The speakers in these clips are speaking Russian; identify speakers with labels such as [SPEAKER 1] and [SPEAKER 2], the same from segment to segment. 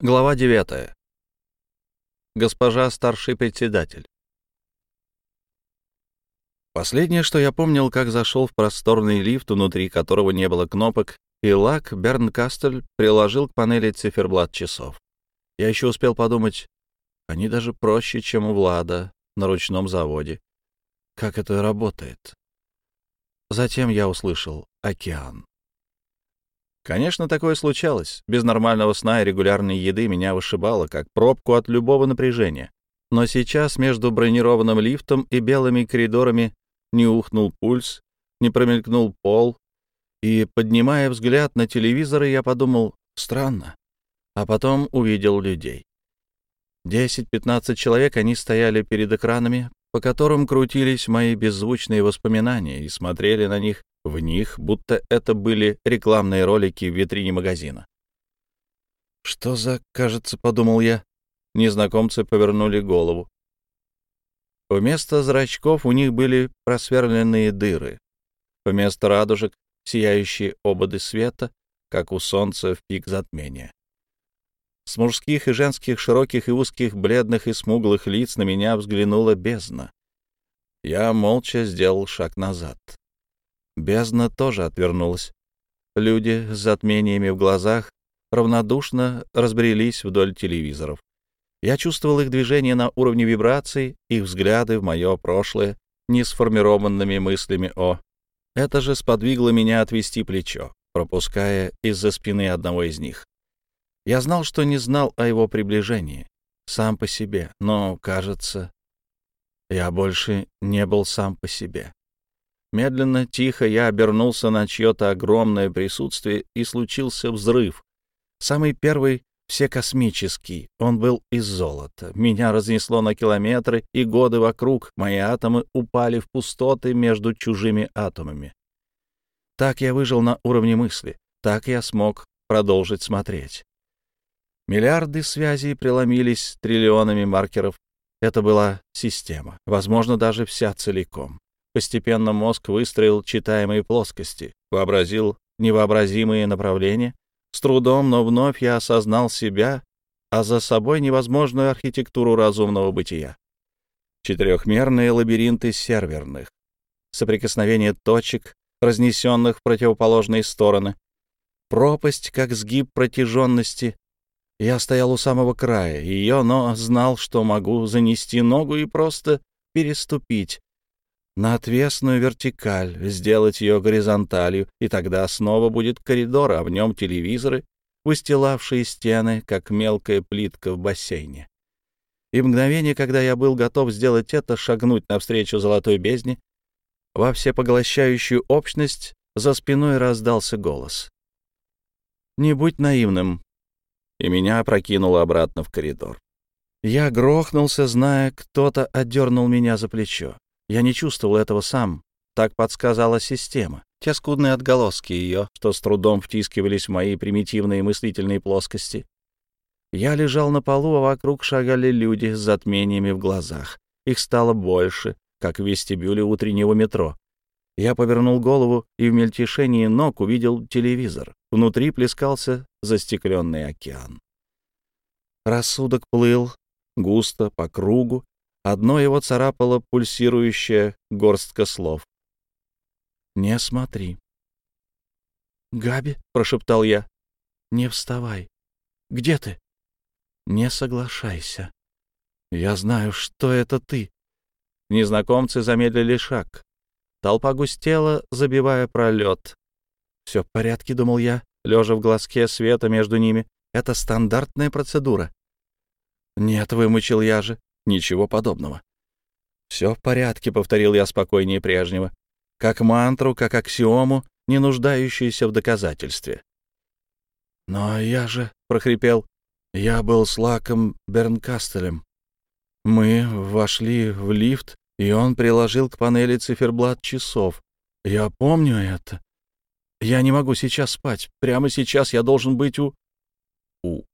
[SPEAKER 1] Глава 9. Госпожа старший председатель. Последнее, что я помнил, как зашел в просторный лифт, внутри которого не было кнопок, и лак Бернкастель приложил к панели циферблат часов. Я еще успел подумать, они даже проще, чем у Влада на ручном заводе. Как это работает? Затем я услышал «Океан». Конечно, такое случалось. Без нормального сна и регулярной еды меня вышибало, как пробку от любого напряжения. Но сейчас между бронированным лифтом и белыми коридорами не ухнул пульс, не промелькнул пол, и, поднимая взгляд на телевизоры, я подумал «странно», а потом увидел людей. Десять-пятнадцать человек, они стояли перед экранами, по которым крутились мои беззвучные воспоминания, и смотрели на них в них, будто это были рекламные ролики в витрине магазина. «Что за, кажется, — подумал я, — незнакомцы повернули голову. Вместо зрачков у них были просверленные дыры. Вместо радужек — сияющие ободы света, как у солнца в пик затмения. С мужских и женских широких и узких, бледных и смуглых лиц на меня взглянула бездна. Я молча сделал шаг назад. Бездна тоже отвернулась. Люди с затмениями в глазах равнодушно разбрелись вдоль телевизоров. Я чувствовал их движение на уровне вибраций, их взгляды в мое прошлое, не сформированными мыслями о... Это же сподвигло меня отвести плечо, пропуская из-за спины одного из них. Я знал, что не знал о его приближении, сам по себе, но, кажется, я больше не был сам по себе. Медленно, тихо я обернулся на чье-то огромное присутствие, и случился взрыв. Самый первый всекосмический. Он был из золота. Меня разнесло на километры, и годы вокруг мои атомы упали в пустоты между чужими атомами. Так я выжил на уровне мысли. Так я смог продолжить смотреть. Миллиарды связей преломились триллионами маркеров. Это была система, возможно, даже вся целиком. Постепенно мозг выстроил читаемые плоскости, вообразил невообразимые направления. С трудом, но вновь я осознал себя, а за собой невозможную архитектуру разумного бытия. Четырехмерные лабиринты серверных, соприкосновение точек, разнесенных в противоположные стороны, пропасть, как сгиб протяженности. Я стоял у самого края ее, но знал, что могу занести ногу и просто переступить, на отвесную вертикаль, сделать ее горизонталью, и тогда снова будет коридор, а в нем телевизоры, выстилавшие стены, как мелкая плитка в бассейне. И мгновение, когда я был готов сделать это, шагнуть навстречу золотой бездне, во всепоглощающую общность за спиной раздался голос. «Не будь наивным!» И меня опрокинуло обратно в коридор. Я грохнулся, зная, кто-то отдернул меня за плечо. Я не чувствовал этого сам. Так подсказала система. Те скудные отголоски ее, что с трудом втискивались в мои примитивные мыслительные плоскости. Я лежал на полу, а вокруг шагали люди с затмениями в глазах. Их стало больше, как в вестибюле утреннего метро. Я повернул голову и в мельтешении ног увидел телевизор. Внутри плескался застекленный океан. Рассудок плыл густо по кругу, Одно его царапала пульсирующая горстка слов. «Не смотри». «Габи», — прошептал я, — «не вставай. Где ты?» «Не соглашайся. Я знаю, что это ты». Незнакомцы замедлили шаг. Толпа густела, забивая пролет. «Все в порядке», — думал я, лежа в глазке света между ними. «Это стандартная процедура». «Нет», — вымучил я же, Ничего подобного. «Все в порядке», — повторил я спокойнее прежнего, как мантру, как аксиому, не нуждающуюся в доказательстве. «Но я же», — прохрипел, — «я был с Лаком Бернкастелем. Мы вошли в лифт, и он приложил к панели циферблат часов. Я помню это. Я не могу сейчас спать. Прямо сейчас я должен быть у...» «У...»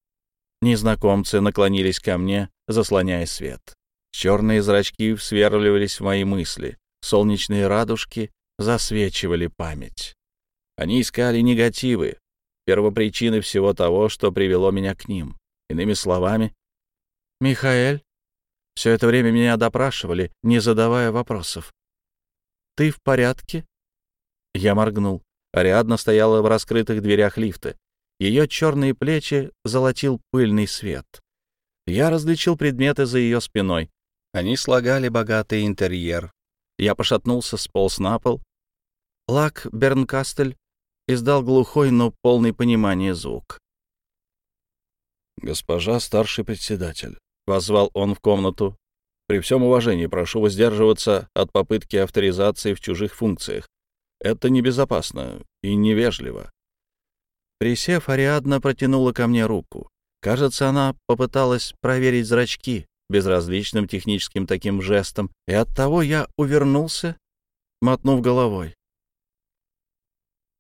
[SPEAKER 1] Незнакомцы наклонились ко мне, заслоняя свет. Черные зрачки сверливались в мои мысли. Солнечные радужки засвечивали память. Они искали негативы, первопричины всего того, что привело меня к ним. Иными словами, «Михаэль, все это время меня допрашивали, не задавая вопросов. Ты в порядке?» Я моргнул. Ариадна стояла в раскрытых дверях лифта. Ее черные плечи золотил пыльный свет. Я различил предметы за ее спиной. Они слагали богатый интерьер. Я пошатнулся, сполз на пол. Лак Бернкастель издал глухой, но полный понимания звук. «Госпожа старший председатель», — возвал он в комнату, — «при всем уважении прошу воздерживаться от попытки авторизации в чужих функциях. Это небезопасно и невежливо». Присев, Ариадна протянула ко мне руку. Кажется, она попыталась проверить зрачки безразличным техническим таким жестом, и оттого я увернулся, мотнув головой.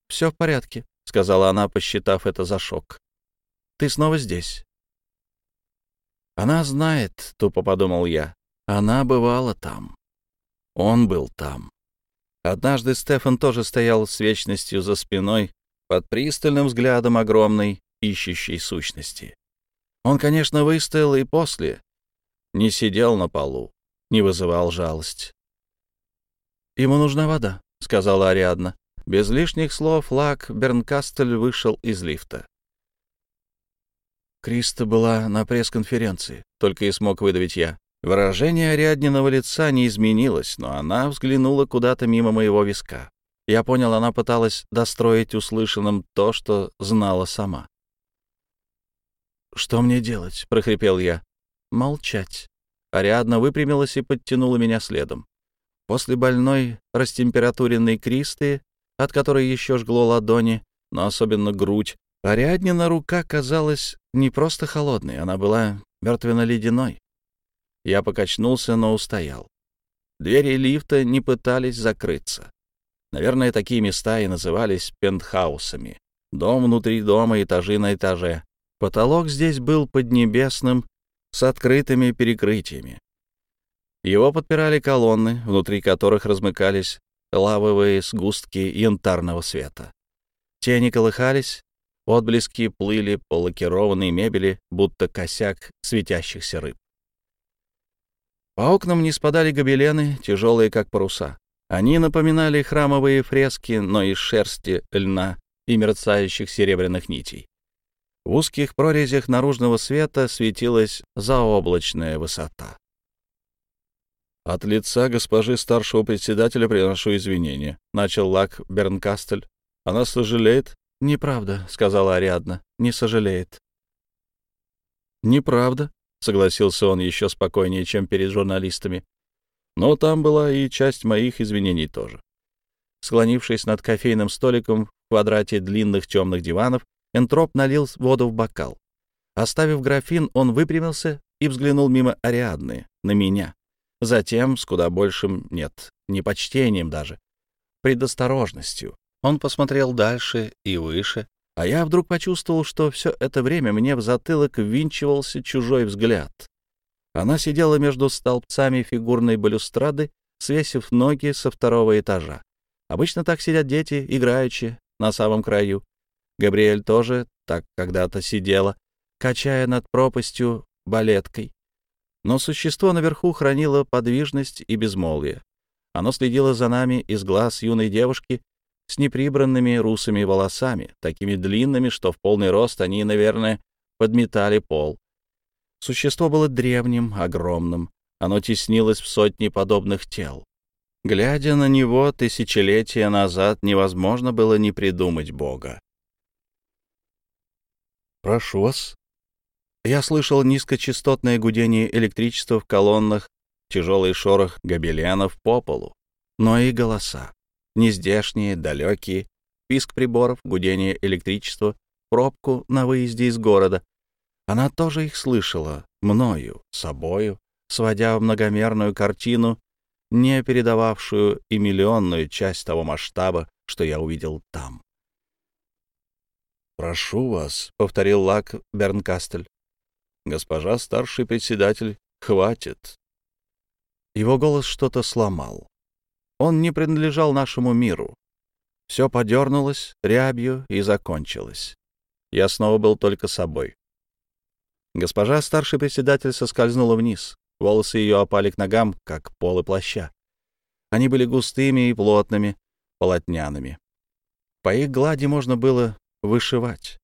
[SPEAKER 1] «Все в порядке», — сказала она, посчитав это за шок. «Ты снова здесь». «Она знает», — тупо подумал я. «Она бывала там. Он был там». Однажды Стефан тоже стоял с вечностью за спиной, под пристальным взглядом огромной ищущей сущности. Он, конечно, выстоял и после. Не сидел на полу, не вызывал жалость. «Ему нужна вода», — сказала Ариадна. Без лишних слов Лак Бернкастель вышел из лифта. Криста была на пресс-конференции, только и смог выдавить я. Выражение Ариадниного лица не изменилось, но она взглянула куда-то мимо моего виска. Я понял, она пыталась достроить услышанным то, что знала сама. «Что мне делать?» — прохрипел я. «Молчать». Ариадна выпрямилась и подтянула меня следом. После больной растемпературенной Кристы, от которой еще жгло ладони, но особенно грудь, Ариаднина рука казалась не просто холодной, она была мертвенно-ледяной. Я покачнулся, но устоял. Двери лифта не пытались закрыться. Наверное, такие места и назывались пентхаусами. Дом внутри дома, этажи на этаже. Потолок здесь был поднебесным, с открытыми перекрытиями. Его подпирали колонны, внутри которых размыкались лавовые сгустки янтарного света. Тени колыхались, отблески плыли по лакированной мебели, будто косяк светящихся рыб. По окнам не спадали гобелены, тяжелые как паруса. Они напоминали храмовые фрески, но из шерсти, льна и мерцающих серебряных нитей. В узких прорезях наружного света светилась заоблачная высота. «От лица госпожи старшего председателя приношу извинения», — начал Лак Бернкастель. «Она сожалеет?» «Неправда», — сказала Ариадна, — «не сожалеет». «Неправда», — согласился он еще спокойнее, чем перед журналистами. «Но там была и часть моих извинений тоже». Склонившись над кофейным столиком в квадрате длинных темных диванов, Энтроп налил воду в бокал. Оставив графин, он выпрямился и взглянул мимо Ариадны, на меня. Затем, с куда большим, нет, не почтением даже, предосторожностью, он посмотрел дальше и выше, а я вдруг почувствовал, что все это время мне в затылок ввинчивался чужой взгляд. Она сидела между столбцами фигурной балюстрады, свесив ноги со второго этажа. Обычно так сидят дети, играючи, на самом краю. Габриэль тоже так когда-то сидела, качая над пропастью балеткой. Но существо наверху хранило подвижность и безмолвие. Оно следило за нами из глаз юной девушки с неприбранными русыми волосами, такими длинными, что в полный рост они, наверное, подметали пол. Существо было древним, огромным. Оно теснилось в сотни подобных тел. Глядя на него тысячелетия назад, невозможно было не придумать Бога. «Прошу вас». Я слышал низкочастотное гудение электричества в колоннах, тяжелый шорох гобеленов по полу, но и голоса. Нездешние, далекие, писк приборов, гудение электричества, пробку на выезде из города. Она тоже их слышала, мною, собою, сводя в многомерную картину, не передававшую и миллионную часть того масштаба, что я увидел там. «Прошу вас», — повторил Лак Бернкастель. «Госпожа старший председатель, хватит». Его голос что-то сломал. Он не принадлежал нашему миру. Все подернулось рябью и закончилось. Я снова был только собой. Госпожа старший председатель соскользнула вниз. Волосы ее опали к ногам, как полы плаща. Они были густыми и плотными, полотняными. По их глади можно было вышивать.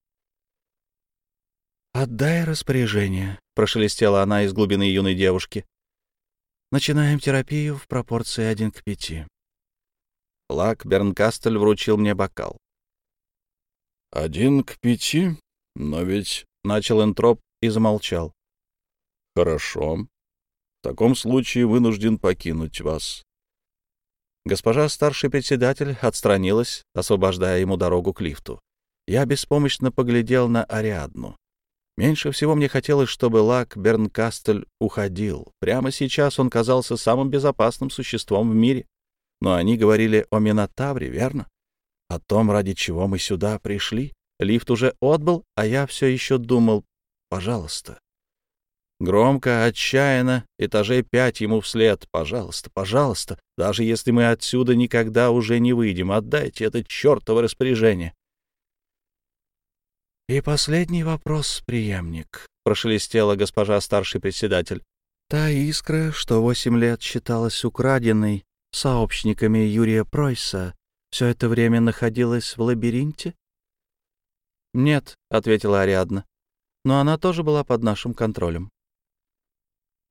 [SPEAKER 1] «Отдай распоряжение», — прошелестела она из глубины юной девушки. «Начинаем терапию в пропорции один к пяти». Лак Бернкастель вручил мне бокал.
[SPEAKER 2] «Один к пяти? Но ведь...» — начал Энтроп и замолчал. «Хорошо. В таком случае вынужден покинуть вас».
[SPEAKER 1] Госпожа старший председатель отстранилась, освобождая ему дорогу к лифту. Я беспомощно поглядел на Ариадну. Меньше всего мне хотелось, чтобы Лак Бернкастель уходил. Прямо сейчас он казался самым безопасным существом в мире. Но они говорили о Минотавре, верно? О том, ради чего мы сюда пришли. Лифт уже отбыл, а я все еще думал, пожалуйста. Громко, отчаянно, этажей пять ему вслед. Пожалуйста, пожалуйста, даже если мы отсюда никогда уже не выйдем, отдайте это чертово распоряжение. «И последний вопрос, преемник», — прошелестела госпожа старший председатель. «Та искра, что восемь лет считалась украденной сообщниками Юрия Пройса, все это время находилась в лабиринте?» «Нет», — ответила Ариадна, — «но она тоже была под нашим контролем».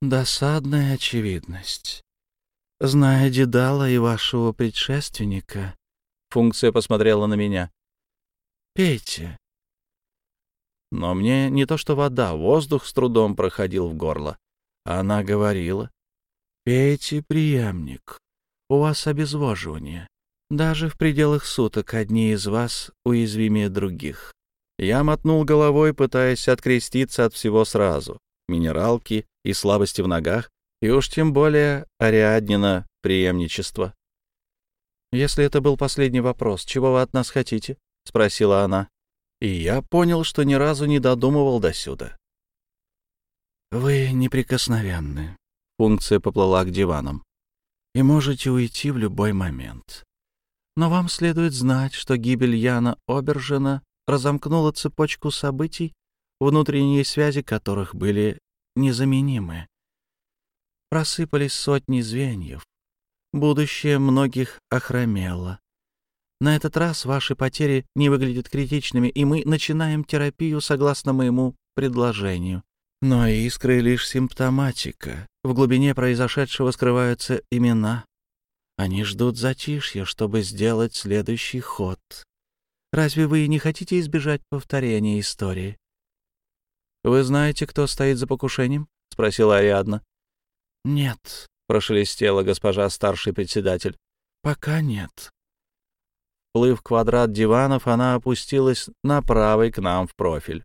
[SPEAKER 1] «Досадная очевидность. Зная Дедала и вашего предшественника...» Функция посмотрела на меня. «Пейте, но мне не то что вода, воздух с трудом проходил в горло. Она говорила, «Пейте, преемник, у вас обезвоживание. Даже в пределах суток одни из вас уязвимее других». Я мотнул головой, пытаясь откреститься от всего сразу. Минералки и слабости в ногах, и уж тем более Ариаднина преемничество. «Если это был последний вопрос, чего вы от нас хотите?» — спросила она. И я понял, что ни разу не додумывал до сюда. «Вы неприкосновенны», — функция поплыла к диванам, «и можете уйти в любой момент. Но вам следует знать, что гибель Яна Обержена разомкнула цепочку событий, внутренние связи которых были незаменимы. Просыпались сотни звеньев. Будущее многих охромело. На этот раз ваши потери не выглядят критичными, и мы начинаем терапию согласно моему предложению. Но искры — лишь симптоматика. В глубине произошедшего скрываются имена. Они ждут затишья, чтобы сделать следующий ход. Разве вы не хотите избежать повторения истории? — Вы знаете, кто стоит за покушением? — спросила Ариадна. — Нет, — прошелестела госпожа старший председатель. — Пока нет. Плыв квадрат диванов, она опустилась на правый к нам в профиль.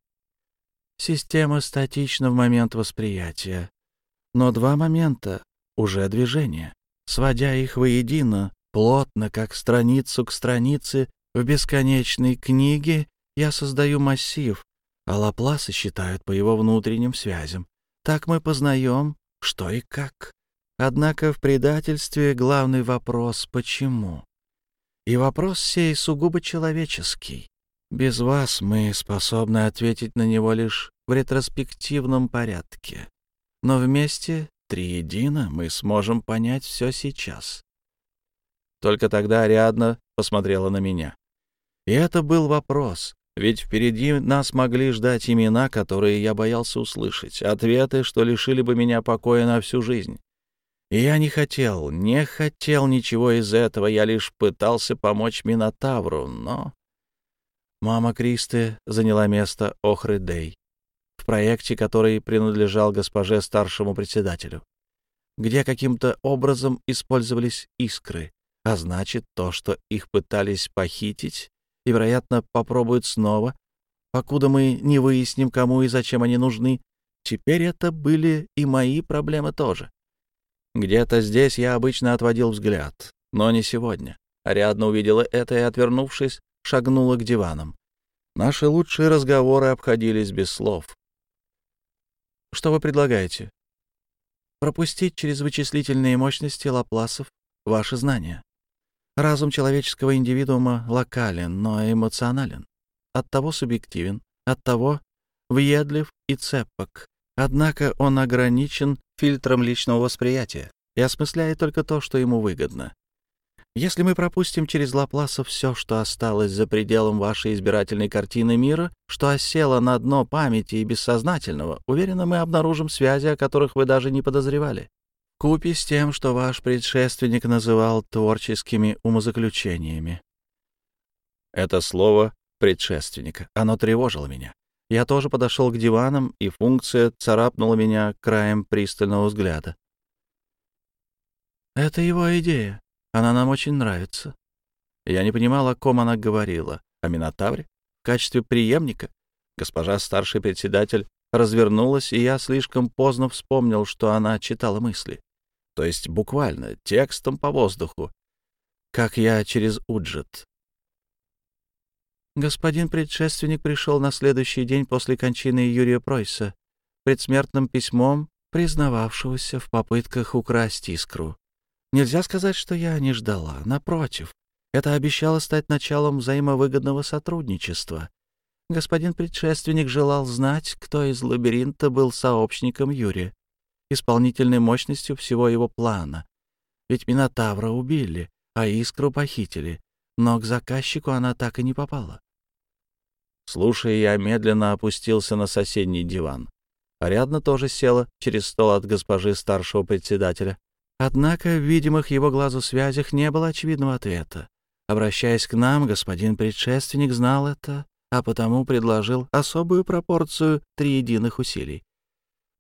[SPEAKER 1] Система статична в момент восприятия, но два момента — уже движение. Сводя их воедино, плотно, как страницу к странице, в бесконечной книге я создаю массив, а лапласы считают по его внутренним связям. Так мы познаем, что и как. Однако в предательстве главный вопрос — почему? И вопрос сей сугубо человеческий. Без вас мы способны ответить на него лишь в ретроспективном порядке. Но вместе, триедино, мы сможем понять все сейчас. Только тогда Ариадна посмотрела на меня. И это был вопрос, ведь впереди нас могли ждать имена, которые я боялся услышать, ответы, что лишили бы меня покоя на всю жизнь. Я не хотел, не хотел ничего из этого, я лишь пытался помочь Минотавру, но... Мама Кристы заняла место Охры Дэй в проекте, который принадлежал госпоже старшему председателю, где каким-то образом использовались искры, а значит, то, что их пытались похитить и, вероятно, попробуют снова, покуда мы не выясним, кому и зачем они нужны, теперь это были и мои проблемы тоже. Где-то здесь я обычно отводил взгляд, но не сегодня. Ариадна увидела это и, отвернувшись, шагнула к диванам. Наши лучшие разговоры обходились без слов. «Что вы предлагаете?» «Пропустить через вычислительные мощности Лапласов ваши знания. Разум человеческого индивидуума локален, но эмоционален. Оттого субъективен, оттого въедлив и цепок. Однако он ограничен фильтром личного восприятия и осмысляет только то, что ему выгодно. Если мы пропустим через Лапласа все, что осталось за пределом вашей избирательной картины мира, что осело на дно памяти и бессознательного, уверенно мы обнаружим связи, о которых вы даже не подозревали. Купи с тем, что ваш предшественник называл творческими умозаключениями. Это слово «предшественник», оно тревожило меня. Я тоже подошел к диванам, и функция царапнула меня краем пристального взгляда. «Это его идея», она нам очень нравится. Я не понимал, о ком она говорила. О Минотавре? В качестве преемника? Госпожа старший председатель развернулась, и я слишком поздно вспомнил, что она читала мысли. То есть буквально, текстом по воздуху. Как я через Уджет. Господин предшественник пришел на следующий день после кончины Юрия Пройса, предсмертным письмом, признававшегося в попытках украсть искру. Нельзя сказать, что я не ждала. Напротив, это обещало стать началом взаимовыгодного сотрудничества. Господин предшественник желал знать, кто из лабиринта был сообщником Юрия, исполнительной мощностью всего его плана. Ведь Минотавра убили, а искру похитили, но к заказчику она так и не попала. Слушая, я медленно опустился на соседний диван. Ариадна тоже села через стол от госпожи старшего председателя. Однако в видимых его глазу связях не было очевидного ответа. Обращаясь к нам, господин предшественник знал это, а потому предложил особую пропорцию триединых усилий.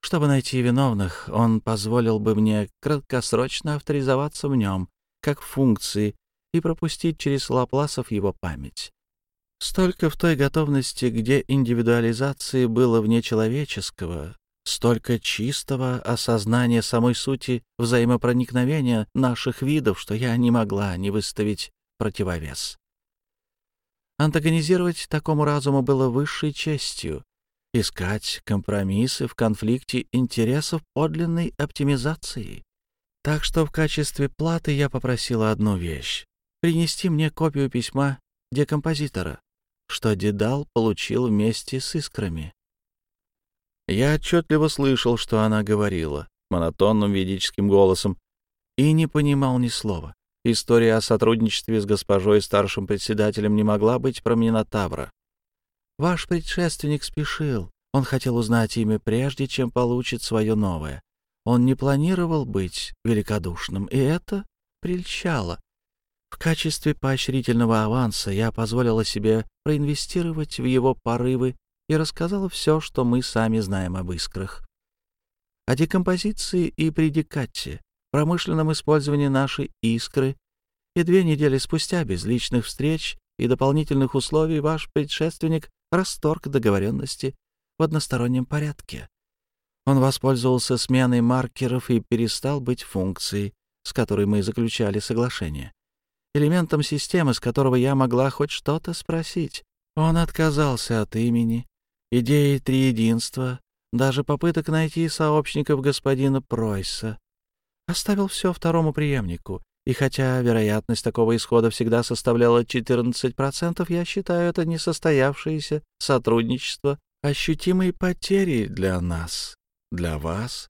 [SPEAKER 1] Чтобы найти виновных, он позволил бы мне краткосрочно авторизоваться в нем, как функции, и пропустить через Лапласов его память. Столько в той готовности, где индивидуализации было вне человеческого, столько чистого осознания самой сути взаимопроникновения наших видов, что я не могла не выставить противовес. Антагонизировать такому разуму было высшей честью, искать компромиссы в конфликте интересов подлинной оптимизации. Так что в качестве платы я попросила одну вещь — принести мне копию письма декомпозитора, что Дедал получил вместе с искрами. Я отчетливо слышал, что она говорила, монотонным ведическим голосом, и не понимал ни слова. История о сотрудничестве с госпожой старшим председателем не могла быть про Минотавра. Ваш предшественник спешил. Он хотел узнать имя прежде, чем получит свое новое. Он не планировал быть великодушным, и это прельщало. В качестве поощрительного аванса я позволила себе проинвестировать в его порывы и рассказала все, что мы сами знаем об искрах. О декомпозиции и предикате, промышленном использовании нашей искры, и две недели спустя, без личных встреч и дополнительных условий, ваш предшественник расторг договоренности в одностороннем порядке. Он воспользовался сменой маркеров и перестал быть функцией, с которой мы заключали соглашение, элементом системы, с которого я могла хоть что-то спросить. Он отказался от имени, идеи триединства, даже попыток найти сообщников господина Пройса. Оставил все второму преемнику, и хотя вероятность такого исхода всегда составляла 14%, я считаю это несостоявшееся сотрудничество ощутимой потерей для нас, для вас,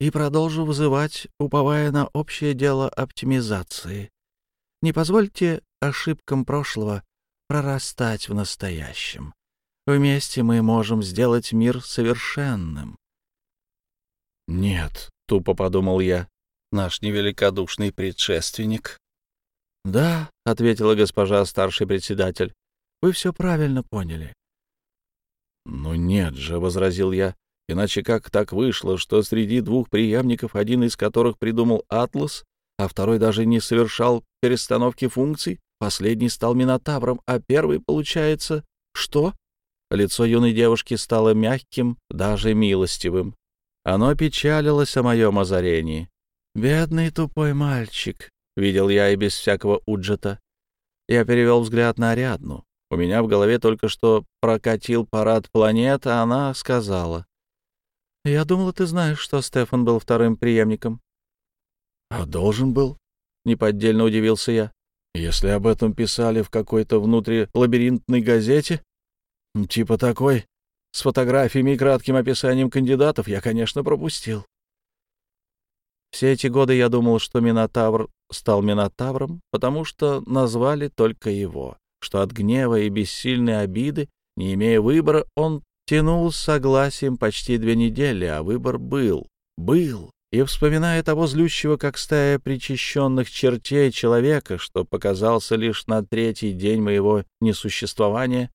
[SPEAKER 1] и продолжу вызывать, уповая на общее дело оптимизации. Не позвольте ошибкам прошлого прорастать в настоящем. Вместе мы можем сделать мир совершенным. «Нет», — тупо подумал я, — «наш невеликодушный предшественник». «Да», — ответила госпожа старший председатель, — «вы все правильно поняли». «Ну нет же», — возразил я, — «иначе как так вышло, что среди двух преемников, один из которых придумал Атлас, а второй даже не совершал перестановки функций, последний стал Минотавром, а первый, получается, что?» Лицо юной девушки стало мягким, даже милостивым. Оно печалилось о моем озарении. «Бедный тупой мальчик», — видел я и без всякого уджета. Я перевел взгляд на Ариадну. У меня в голове только что прокатил парад планет, а она сказала. «Я думала, ты знаешь, что Стефан был вторым преемником». «А должен был?» — неподдельно удивился я. «Если об этом писали в какой-то внутрилабиринтной газете...» «Типа такой?» с фотографиями и кратким описанием кандидатов я, конечно, пропустил. Все эти годы я думал, что Минотавр стал Минотавром, потому что назвали только его, что от гнева и бессильной обиды, не имея выбора, он тянул с согласием почти две недели, а выбор был, был. И, вспоминая того злющего, как стая причащенных чертей человека, что показался лишь на третий день моего несуществования,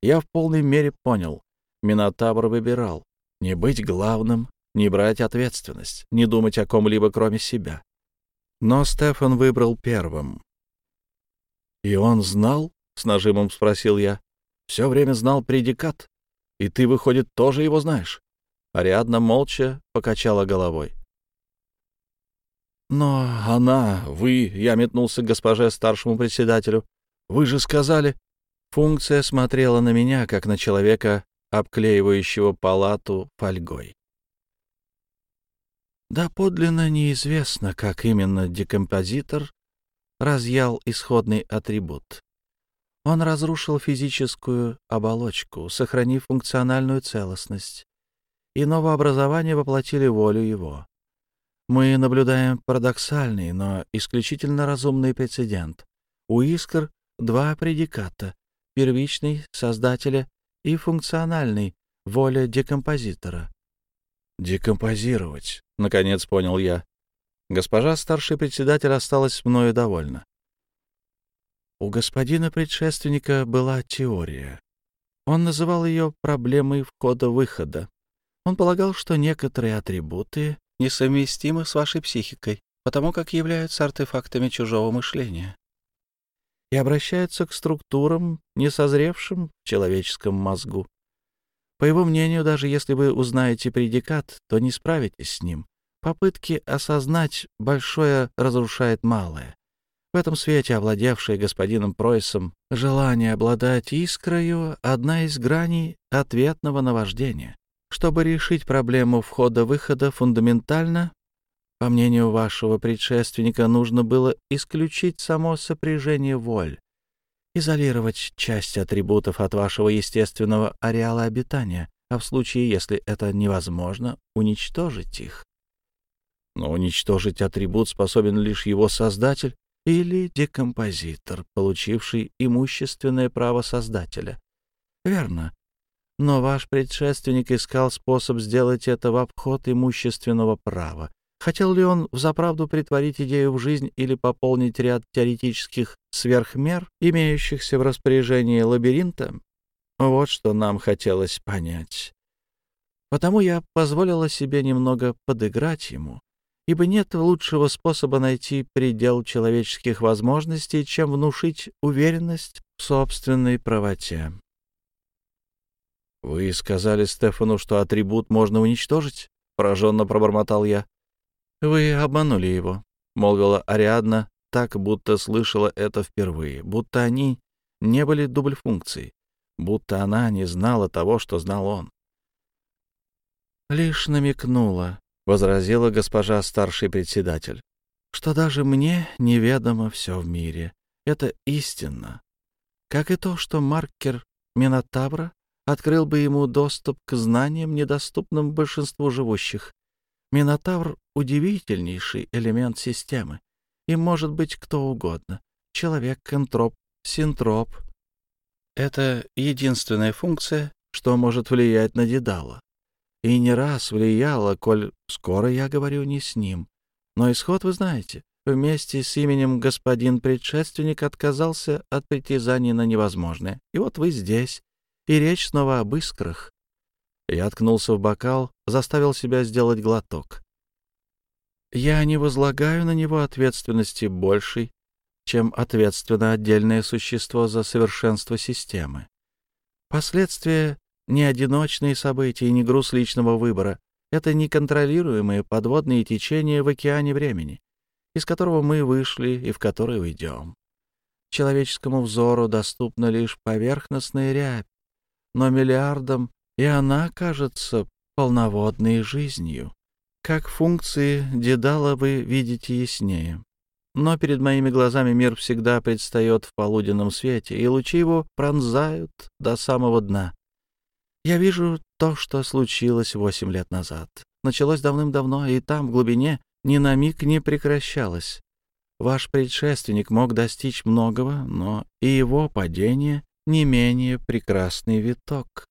[SPEAKER 1] я в полной мере понял. Минотавр выбирал не быть главным, не брать ответственность, не думать о ком-либо, кроме себя. Но Стефан выбрал первым. «И он знал?» — с нажимом спросил я. «Все время знал предикат. И ты, выходит, тоже его знаешь?» Ариадна молча покачала головой. «Но она, вы...» — я метнулся к госпоже старшему председателю. «Вы же сказали...» Функция смотрела на меня, как на человека, обклеивающего палату фольгой. Да подлинно неизвестно, как именно декомпозитор разъял исходный атрибут. Он разрушил физическую оболочку, сохранив функциональную целостность, и новообразование воплотили волю его. Мы наблюдаем парадоксальный, но исключительно разумный прецедент. У искр два предиката — первичный — создателя и функциональный — воля декомпозитора. «Декомпозировать», — наконец понял я. Госпожа старший председатель осталась мною довольна. У господина предшественника была теория. Он называл ее проблемой входа-выхода. Он полагал, что некоторые атрибуты несовместимы с вашей психикой, потому как являются артефактами чужого мышления и обращаются к структурам, не созревшим в человеческом мозгу. По его мнению, даже если вы узнаете предикат, то не справитесь с ним. Попытки осознать большое разрушает малое. В этом свете, овладевшее господином Пройсом, желание обладать искрою — одна из граней ответного наваждения. Чтобы решить проблему входа-выхода фундаментально, по мнению вашего предшественника, нужно было исключить само сопряжение воль, изолировать часть атрибутов от вашего естественного ареала обитания, а в случае, если это невозможно, уничтожить их. Но уничтожить атрибут способен лишь его создатель или декомпозитор, получивший имущественное право создателя. Верно, но ваш предшественник искал способ сделать это в обход имущественного права. Хотел ли он взаправду притворить идею в жизнь или пополнить ряд теоретических сверхмер, имеющихся в распоряжении лабиринта? Вот что нам хотелось понять. Потому я позволила себе немного подыграть ему, ибо нет лучшего способа найти предел человеческих возможностей, чем внушить уверенность в собственной правоте. «Вы сказали Стефану, что атрибут можно уничтожить?» — пораженно пробормотал я. «Вы обманули его», — молвила Ариадна, так, будто слышала это впервые, будто они не были дубль-функцией, будто она не знала того, что знал он. «Лишь намекнула», — возразила госпожа старший председатель, «что даже мне неведомо все в мире. Это истинно. Как и то, что маркер Минотавра открыл бы ему доступ к знаниям, недоступным большинству живущих. Минотавр — удивительнейший элемент системы. Им может быть кто угодно. Человек, энтроп, синтроп. Это единственная функция, что может влиять на Дедала. И не раз влияла, коль скоро я говорю не с ним. Но исход вы знаете. Вместе с именем господин предшественник отказался от притязаний на невозможное. И вот вы здесь, и речь снова об искрах. Я ткнулся в бокал, заставил себя сделать глоток. Я не возлагаю на него ответственности большей, чем ответственно отдельное существо за совершенство системы. Последствия — не одиночные события не груз личного выбора. Это неконтролируемые подводные течения в океане времени, из которого мы вышли и в который уйдем. Человеческому взору доступна лишь поверхностная рябь, но миллиардам и она кажется полноводной жизнью. Как функции Дедала вы видите яснее. Но перед моими глазами мир всегда предстает в полуденном свете, и лучи его пронзают до самого дна. Я вижу то, что случилось восемь лет назад. Началось давным-давно, и там, в глубине, ни на миг не прекращалось. Ваш предшественник мог достичь многого, но и его падение не менее прекрасный виток.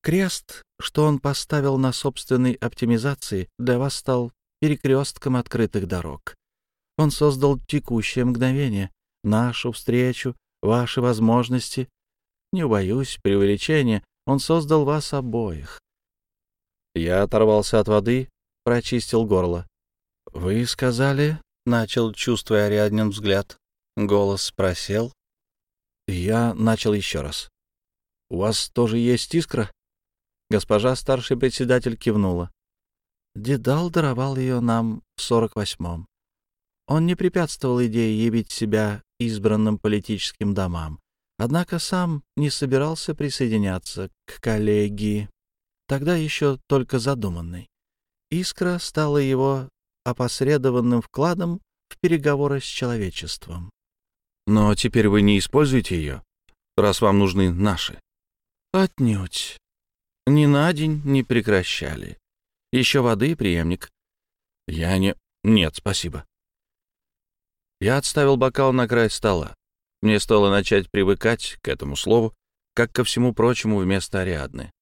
[SPEAKER 1] Крест, что он поставил на собственной оптимизации, для вас стал перекрестком открытых дорог. Он создал текущее мгновение, нашу встречу, ваши возможности. Не убоюсь преувеличения, он создал вас обоих. Я оторвался от воды, прочистил горло. «Вы сказали...» — начал, чувствуя Ариаднин взгляд. Голос просел. Я начал еще раз. «У вас тоже есть искра?» Госпожа старший председатель кивнула. Дедал даровал ее нам в сорок восьмом. Он не препятствовал идее явить себя избранным политическим домам, однако сам не собирался присоединяться к коллегии, тогда еще только задуманной. Искра стала его опосредованным вкладом в переговоры с человечеством.
[SPEAKER 2] Но теперь вы не используете ее, раз вам нужны наши.
[SPEAKER 1] Отнюдь. Ни на день не прекращали. Еще воды, преемник.
[SPEAKER 2] Я не... Нет, спасибо.
[SPEAKER 1] Я отставил бокал на край стола. Мне стоило начать привыкать к этому слову, как ко всему прочему вместо Ариадны.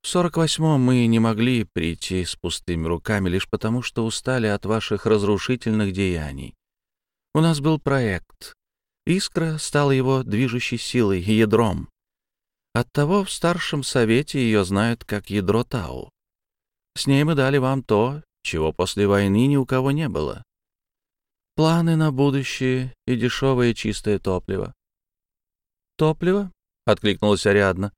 [SPEAKER 1] В сорок восьмом мы не могли прийти с пустыми руками лишь потому, что устали от ваших разрушительных деяний. У нас был проект. Искра стала его движущей силой, ядром. Оттого в старшем совете ее знают как ядро Тау. С ней мы дали вам то, чего после войны ни у кого не было. Планы на будущее и дешевое чистое топливо. «Топливо?» — откликнулась Ариадна.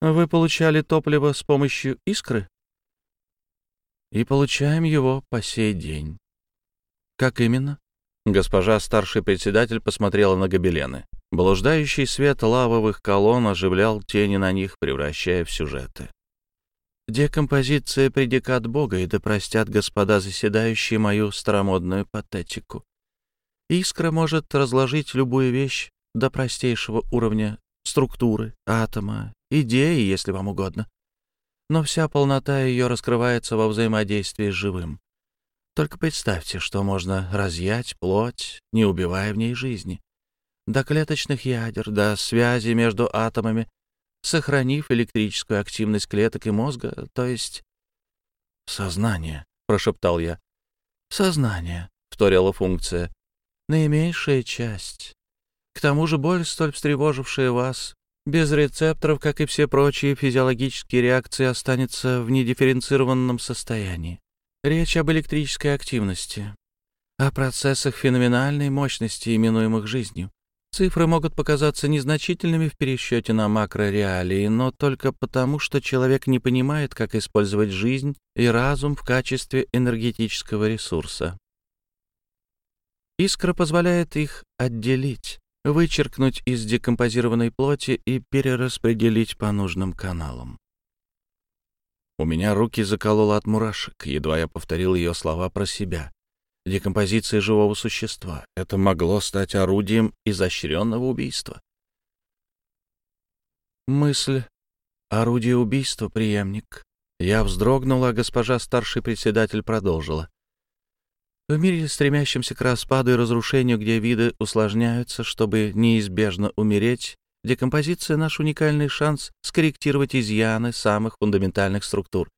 [SPEAKER 1] «Вы получали топливо с помощью искры?» «И получаем его по сей день». «Как именно?» Госпожа старший председатель посмотрела на гобелены. Блуждающий свет лавовых колонн оживлял тени на них, превращая в сюжеты. Декомпозиция — предикат Бога, и да простят господа заседающие мою старомодную патетику. Искра может разложить любую вещь до простейшего уровня структуры, атома, идеи, если вам угодно. Но вся полнота ее раскрывается во взаимодействии с живым. Только представьте, что можно разъять плоть, не убивая в ней жизни. До клеточных ядер, до связи между атомами сохранив электрическую активность клеток и мозга, то есть... «Сознание», — прошептал я. «Сознание», — вторила функция. «Наименьшая часть. К тому же боль, столь встревожившая вас, без рецепторов, как и все прочие физиологические реакции, останется в недифференцированном состоянии. Речь об электрической активности, о процессах феноменальной мощности, именуемых жизнью. Цифры могут показаться незначительными в пересчете на макрореалии, но только потому, что человек не понимает, как использовать жизнь и разум в качестве энергетического ресурса. Искра позволяет их отделить, вычеркнуть из декомпозированной плоти и перераспределить по нужным каналам. У меня руки закололо от мурашек, едва я повторил ее слова про себя декомпозиции живого существа. Это могло стать орудием изощренного убийства. Мысль «Орудие убийства, преемник». Я вздрогнула, а госпожа старший председатель продолжила. В мире, стремящемся к распаду и разрушению, где виды усложняются, чтобы неизбежно умереть, декомпозиция — наш уникальный шанс скорректировать изъяны самых фундаментальных структур.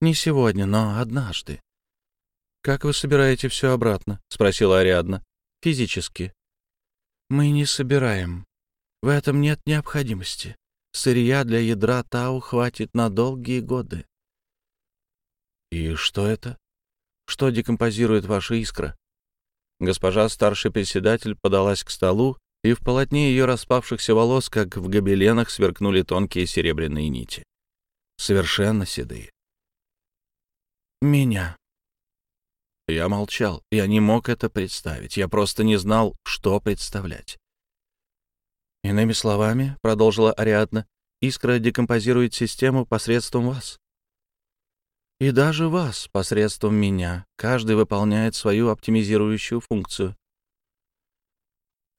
[SPEAKER 1] Не сегодня, но однажды. «Как вы собираете все обратно?» — спросила Ариадна. «Физически». «Мы не собираем. В этом нет необходимости. Сырья для ядра Тау хватит на долгие годы». «И что это? Что декомпозирует ваша искра?» Госпожа старший председатель подалась к столу, и в полотне ее распавшихся волос, как в гобеленах, сверкнули тонкие серебряные нити. Совершенно седые. «Меня», я молчал. Я не мог это представить. Я просто не знал, что представлять. «Иными словами, — продолжила Ариадна, — искра декомпозирует систему посредством вас. И даже вас посредством меня. Каждый выполняет свою оптимизирующую функцию.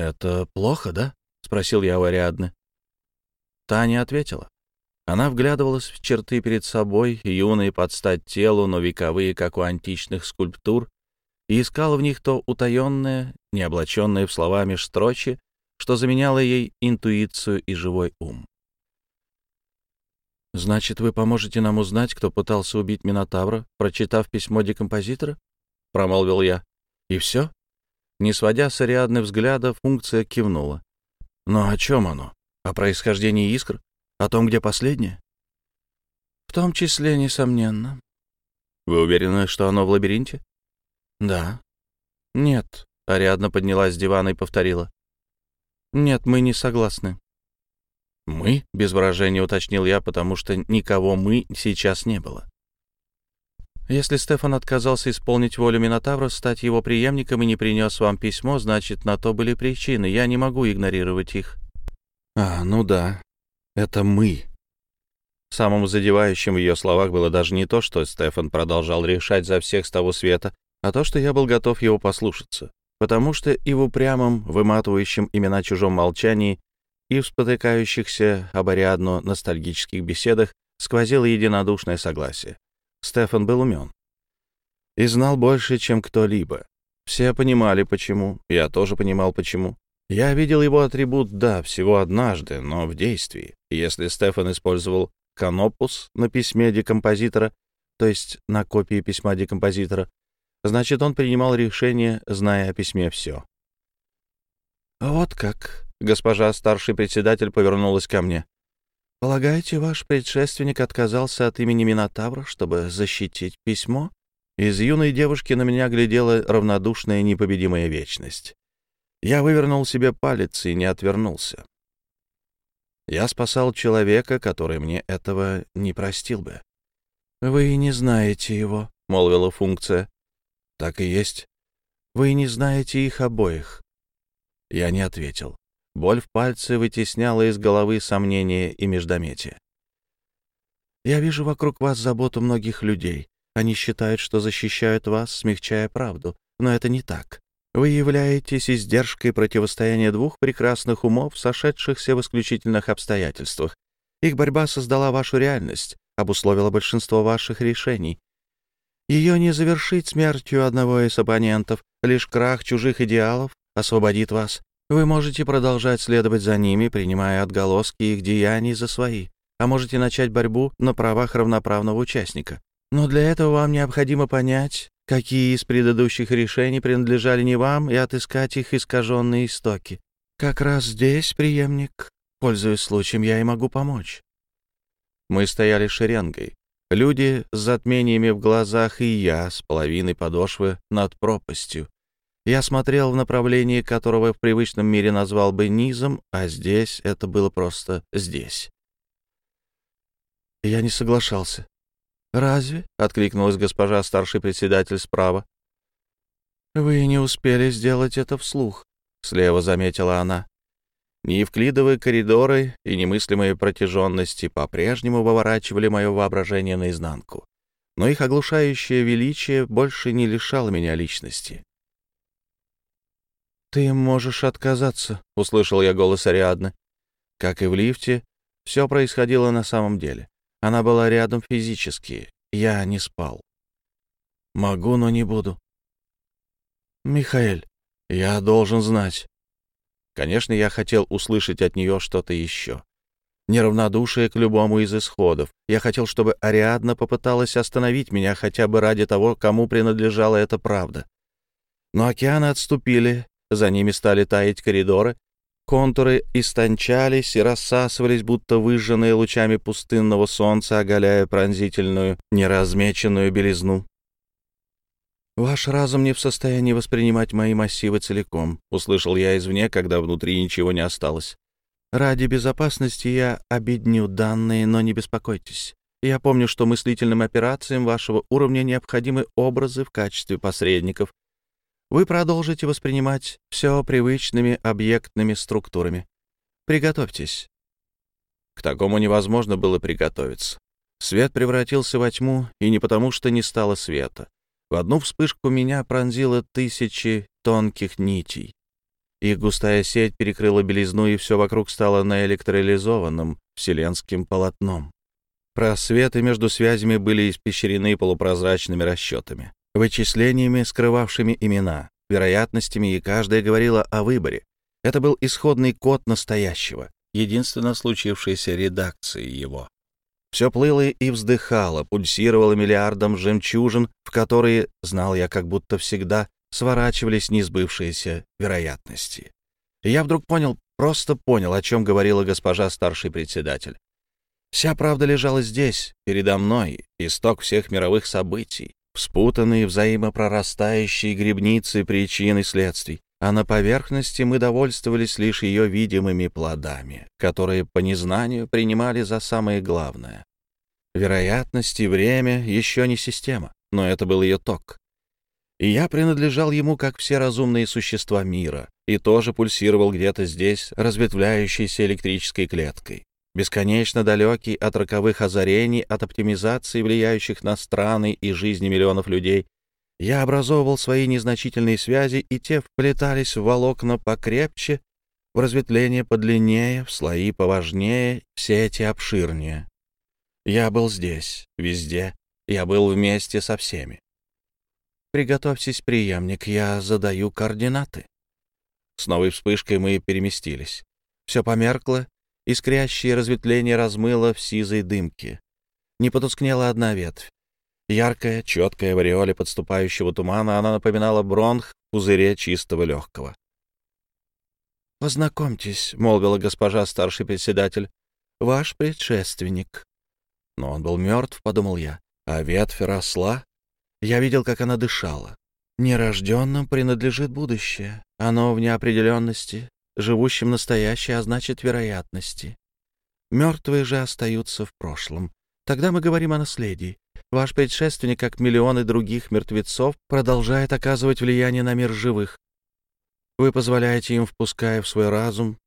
[SPEAKER 1] «Это плохо, да?» — спросил я у Ариадны. Та ответила. Она вглядывалась в черты перед собой, юные под стать телу, но вековые, как у античных скульптур, и искала в них то утаенное, не облаченное в слова межстрочи, что заменяло ей интуицию и живой ум. «Значит, вы поможете нам узнать, кто пытался убить Минотавра, прочитав письмо декомпозитора?» — промолвил я. «И все?» Не сводя с Ариадны взгляда, функция кивнула. «Но о чем оно? О происхождении искр? О том, где последнее?» «В том числе, несомненно». «Вы уверены, что оно в лабиринте?» «Да». «Нет», — Ариадна поднялась с дивана и повторила. «Нет, мы не согласны». «Мы?» — без выражения уточнил я, потому что никого «мы» сейчас не было. Если Стефан отказался исполнить волю Минотавра, стать его преемником и не принес вам письмо, значит, на то были причины. Я не могу игнорировать их. А, ну да, это мы. Самым задевающим в ее словах было даже не то, что Стефан продолжал решать за всех с того света, а то, что я был готов его послушаться. Потому что и в упрямом, выматывающем имена чужом молчании, и в спотыкающихся об ностальгических беседах сквозило единодушное согласие. Стефан был умен. И знал больше, чем кто-либо. Все понимали, почему. Я тоже понимал, почему. Я видел его атрибут, да, всего однажды, но в действии. Если Стефан использовал канопус на письме декомпозитора, то есть на копии письма декомпозитора, значит, он принимал решение, зная о письме все. «Вот как», — госпожа старший председатель повернулась ко мне. Полагаете, ваш предшественник отказался от имени Минотавра, чтобы защитить письмо? Из юной девушки на меня глядела равнодушная непобедимая вечность. Я вывернул себе палец и не отвернулся. Я спасал человека, который мне этого не простил бы. «Вы не знаете его», — молвила функция. «Так и есть. Вы не знаете их обоих». Я не ответил. Боль в пальце вытесняла из головы сомнения и междометия. «Я вижу вокруг вас заботу многих людей. Они считают, что защищают вас, смягчая правду. Но это не так. Вы являетесь издержкой противостояния двух прекрасных умов, сошедшихся в исключительных обстоятельствах. Их борьба создала вашу реальность, обусловила большинство ваших решений. Ее не завершить смертью одного из оппонентов, лишь крах чужих идеалов освободит вас. Вы можете продолжать следовать за ними, принимая отголоски их деяний за свои, а можете начать борьбу на правах равноправного участника. Но для этого вам необходимо понять, какие из предыдущих решений принадлежали не вам, и отыскать их искаженные истоки. Как раз здесь, преемник, пользуясь случаем, я и могу помочь. Мы стояли шеренгой. Люди с затмениями в глазах и я с половиной подошвы над пропастью. Я смотрел в направлении, которого в привычном мире назвал бы низом, а здесь это было просто здесь. Я не соглашался. «Разве?» — откликнулась госпожа старший председатель справа. «Вы не успели сделать это вслух», — слева заметила она. Неевклидовые коридоры и немыслимые протяженности по-прежнему выворачивали мое воображение наизнанку. Но их оглушающее величие больше не лишало меня личности. «Ты можешь отказаться», — услышал я голос Ариадны. Как и в лифте, все происходило на самом деле. Она была рядом физически. Я не спал. «Могу, но не буду». «Михаэль, я должен знать». Конечно, я хотел услышать от нее что-то еще. Неравнодушие к любому из исходов. Я хотел, чтобы Ариадна попыталась остановить меня хотя бы ради того, кому принадлежала эта правда. Но океаны отступили, за ними стали таять коридоры, контуры истончались и рассасывались, будто выжженные лучами пустынного солнца, оголяя пронзительную, неразмеченную белизну. «Ваш разум не в состоянии воспринимать мои массивы целиком», — услышал я извне, когда внутри ничего не осталось. «Ради безопасности я обедню данные, но не беспокойтесь. Я помню, что мыслительным операциям вашего уровня необходимы образы в качестве посредников, вы продолжите воспринимать все привычными объектными структурами. Приготовьтесь. К такому невозможно было приготовиться. Свет превратился во тьму, и не потому, что не стало света. В одну вспышку меня пронзило тысячи тонких нитей. Их густая сеть перекрыла белизну, и все вокруг стало наэлектролизованным вселенским полотном. Просветы между связями были испещрены полупрозрачными расчетами, вычислениями, скрывавшими имена, вероятностями, и каждая говорила о выборе. Это был исходный код настоящего, единственно случившейся редакции его. Все плыло и вздыхало, пульсировало миллиардом жемчужин, в которые, знал я как будто всегда, сворачивались несбывшиеся вероятности. Я вдруг понял, просто понял, о чем говорила госпожа старший председатель. Вся правда лежала здесь, передо мной, исток всех мировых событий, вспутанные взаимопрорастающие грибницы причин и следствий, а на поверхности мы довольствовались лишь ее видимыми плодами, которые по незнанию принимали за самое главное. Вероятность и время еще не система, но это был ее ток и я принадлежал ему, как все разумные существа мира, и тоже пульсировал где-то здесь, разветвляющейся электрической клеткой. Бесконечно далекий от роковых озарений, от оптимизации, влияющих на страны и жизни миллионов людей, я образовывал свои незначительные связи, и те вплетались в волокна покрепче, в разветвления подлиннее, в слои поважнее, все эти обширнее. Я был здесь, везде, я был вместе со всеми. «Приготовьтесь, преемник, я задаю координаты». С новой вспышкой мы переместились. Все померкло, искрящее разветвление размыло в сизой дымке. Не потускнела одна ветвь. Яркая, четкая в ореоле подступающего тумана, она напоминала бронх в пузыре чистого легкого. «Познакомьтесь», — молвила госпожа старший председатель, — «ваш предшественник». Но он был мертв, — подумал я, — а ветвь росла, я видел, как она дышала. Нерожденным принадлежит будущее. Оно в неопределенности, живущим настоящее, а значит, вероятности. Мертвые же остаются в прошлом. Тогда мы говорим о наследии. Ваш предшественник, как миллионы других мертвецов, продолжает оказывать влияние на мир живых. Вы позволяете им, впуская в свой разум,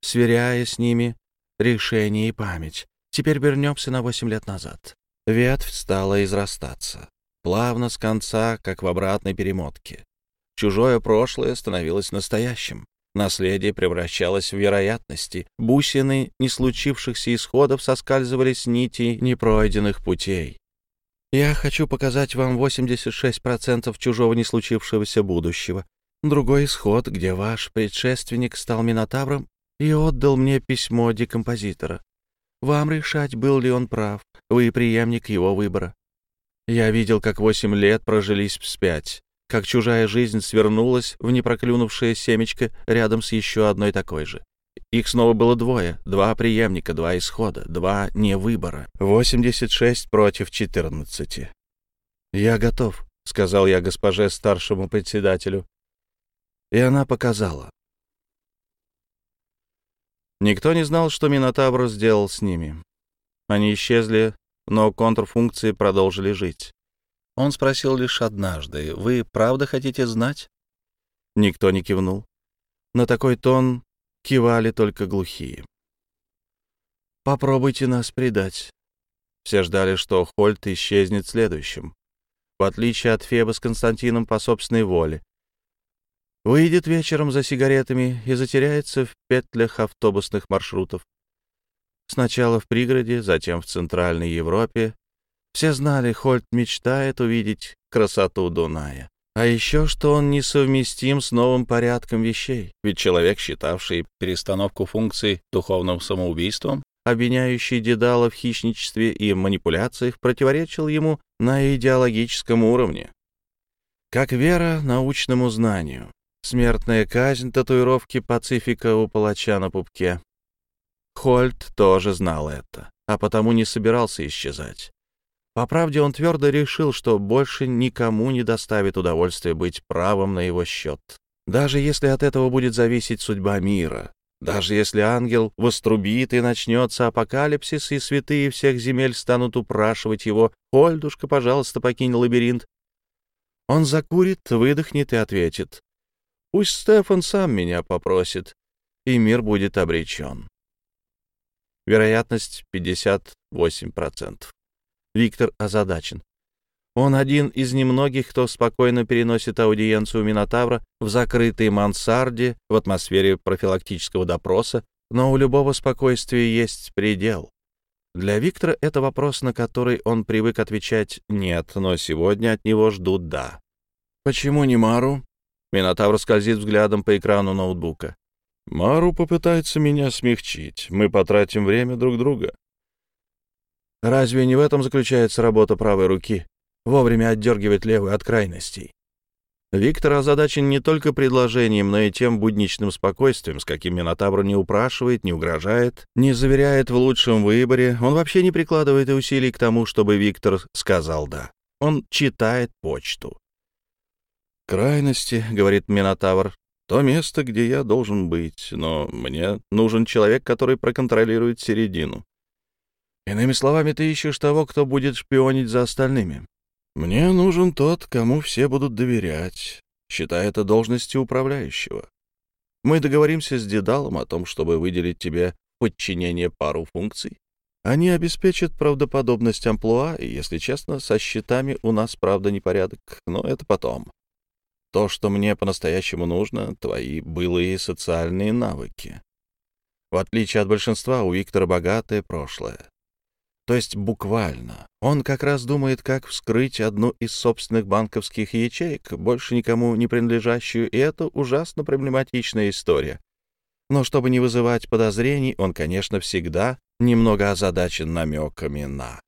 [SPEAKER 1] сверяя с ними решение и память. Теперь вернемся на восемь лет назад. Ветвь стала израстаться плавно с конца, как в обратной перемотке. Чужое прошлое становилось настоящим. Наследие превращалось в вероятности. Бусины не случившихся исходов соскальзывали с нити непройденных путей. Я хочу показать вам 86% чужого не случившегося будущего. Другой исход, где ваш предшественник стал Минотавром и отдал мне письмо декомпозитора. Вам решать, был ли он прав. Вы преемник его выбора. Я видел, как восемь лет прожились вспять, как чужая жизнь свернулась в непроклюнувшее семечко рядом с еще одной такой же. Их снова было двое, два преемника, два исхода, два невыбора. 86 против 14. «Я готов», — сказал я госпоже старшему председателю. И она показала. Никто не знал, что Минотавр сделал с ними. Они исчезли но контрфункции продолжили жить. Он спросил лишь однажды, «Вы правда хотите знать?» Никто не кивнул. На такой тон кивали только глухие. «Попробуйте нас предать». Все ждали, что Хольт исчезнет следующим. В отличие от Феба с Константином по собственной воле. Выйдет вечером за сигаретами и затеряется в петлях автобусных маршрутов. Сначала в пригороде, затем в Центральной Европе. Все знали, Хольт мечтает увидеть красоту Дуная. А еще, что он несовместим с новым порядком вещей. Ведь человек, считавший перестановку функций духовным самоубийством, обвиняющий Дедала в хищничестве и манипуляциях, противоречил ему на идеологическом уровне. Как вера научному знанию. Смертная казнь татуировки Пацифика у палача на пупке. Хольт тоже знал это, а потому не собирался исчезать. По правде, он твердо решил, что больше никому не доставит удовольствия быть правым на его счет. Даже если от этого будет зависеть судьба мира, даже если ангел вострубит и начнется апокалипсис, и святые всех земель станут упрашивать его, «Хольдушка, пожалуйста, покинь лабиринт». Он закурит, выдохнет и ответит, «Пусть Стефан сам меня попросит, и мир будет обречен». Вероятность 58%. Виктор озадачен. Он один из немногих, кто спокойно переносит аудиенцию Минотавра в закрытой мансарде в атмосфере профилактического допроса, но у любого спокойствия есть предел. Для Виктора это вопрос, на который он привык отвечать «нет», но сегодня от него ждут «да». «Почему не Мару?» Минотавр скользит взглядом по экрану ноутбука.
[SPEAKER 2] «Мару попытается меня смягчить. Мы потратим время друг друга».
[SPEAKER 1] «Разве не в этом заключается работа правой руки?» вовремя отдергивать левую от крайностей. Виктор озадачен не только предложением, но и тем будничным спокойствием, с каким Минотавр не упрашивает, не угрожает, не заверяет в лучшем выборе. Он вообще не прикладывает усилий к тому, чтобы Виктор сказал «да». Он читает почту.
[SPEAKER 2] «Крайности», — говорит Минотавр, — «то место, где я должен быть, но мне нужен человек, который проконтролирует середину».
[SPEAKER 1] Иными словами, ты ищешь того, кто будет шпионить за остальными.
[SPEAKER 2] Мне нужен тот, кому все будут доверять, считая это должностью управляющего. Мы договоримся с Дедалом о том, чтобы выделить тебе подчинение пару функций. Они обеспечат правдоподобность амплуа, и, если честно, со счетами у нас, правда, непорядок, но это потом. То, что мне по-настоящему нужно, — твои былые социальные навыки. В отличие от большинства, у Виктора богатое прошлое. То есть буквально. Он как раз думает, как вскрыть одну из собственных банковских ячеек, больше никому не принадлежащую, и это ужасно проблематичная история. Но чтобы не вызывать подозрений, он, конечно, всегда немного озадачен намеками на.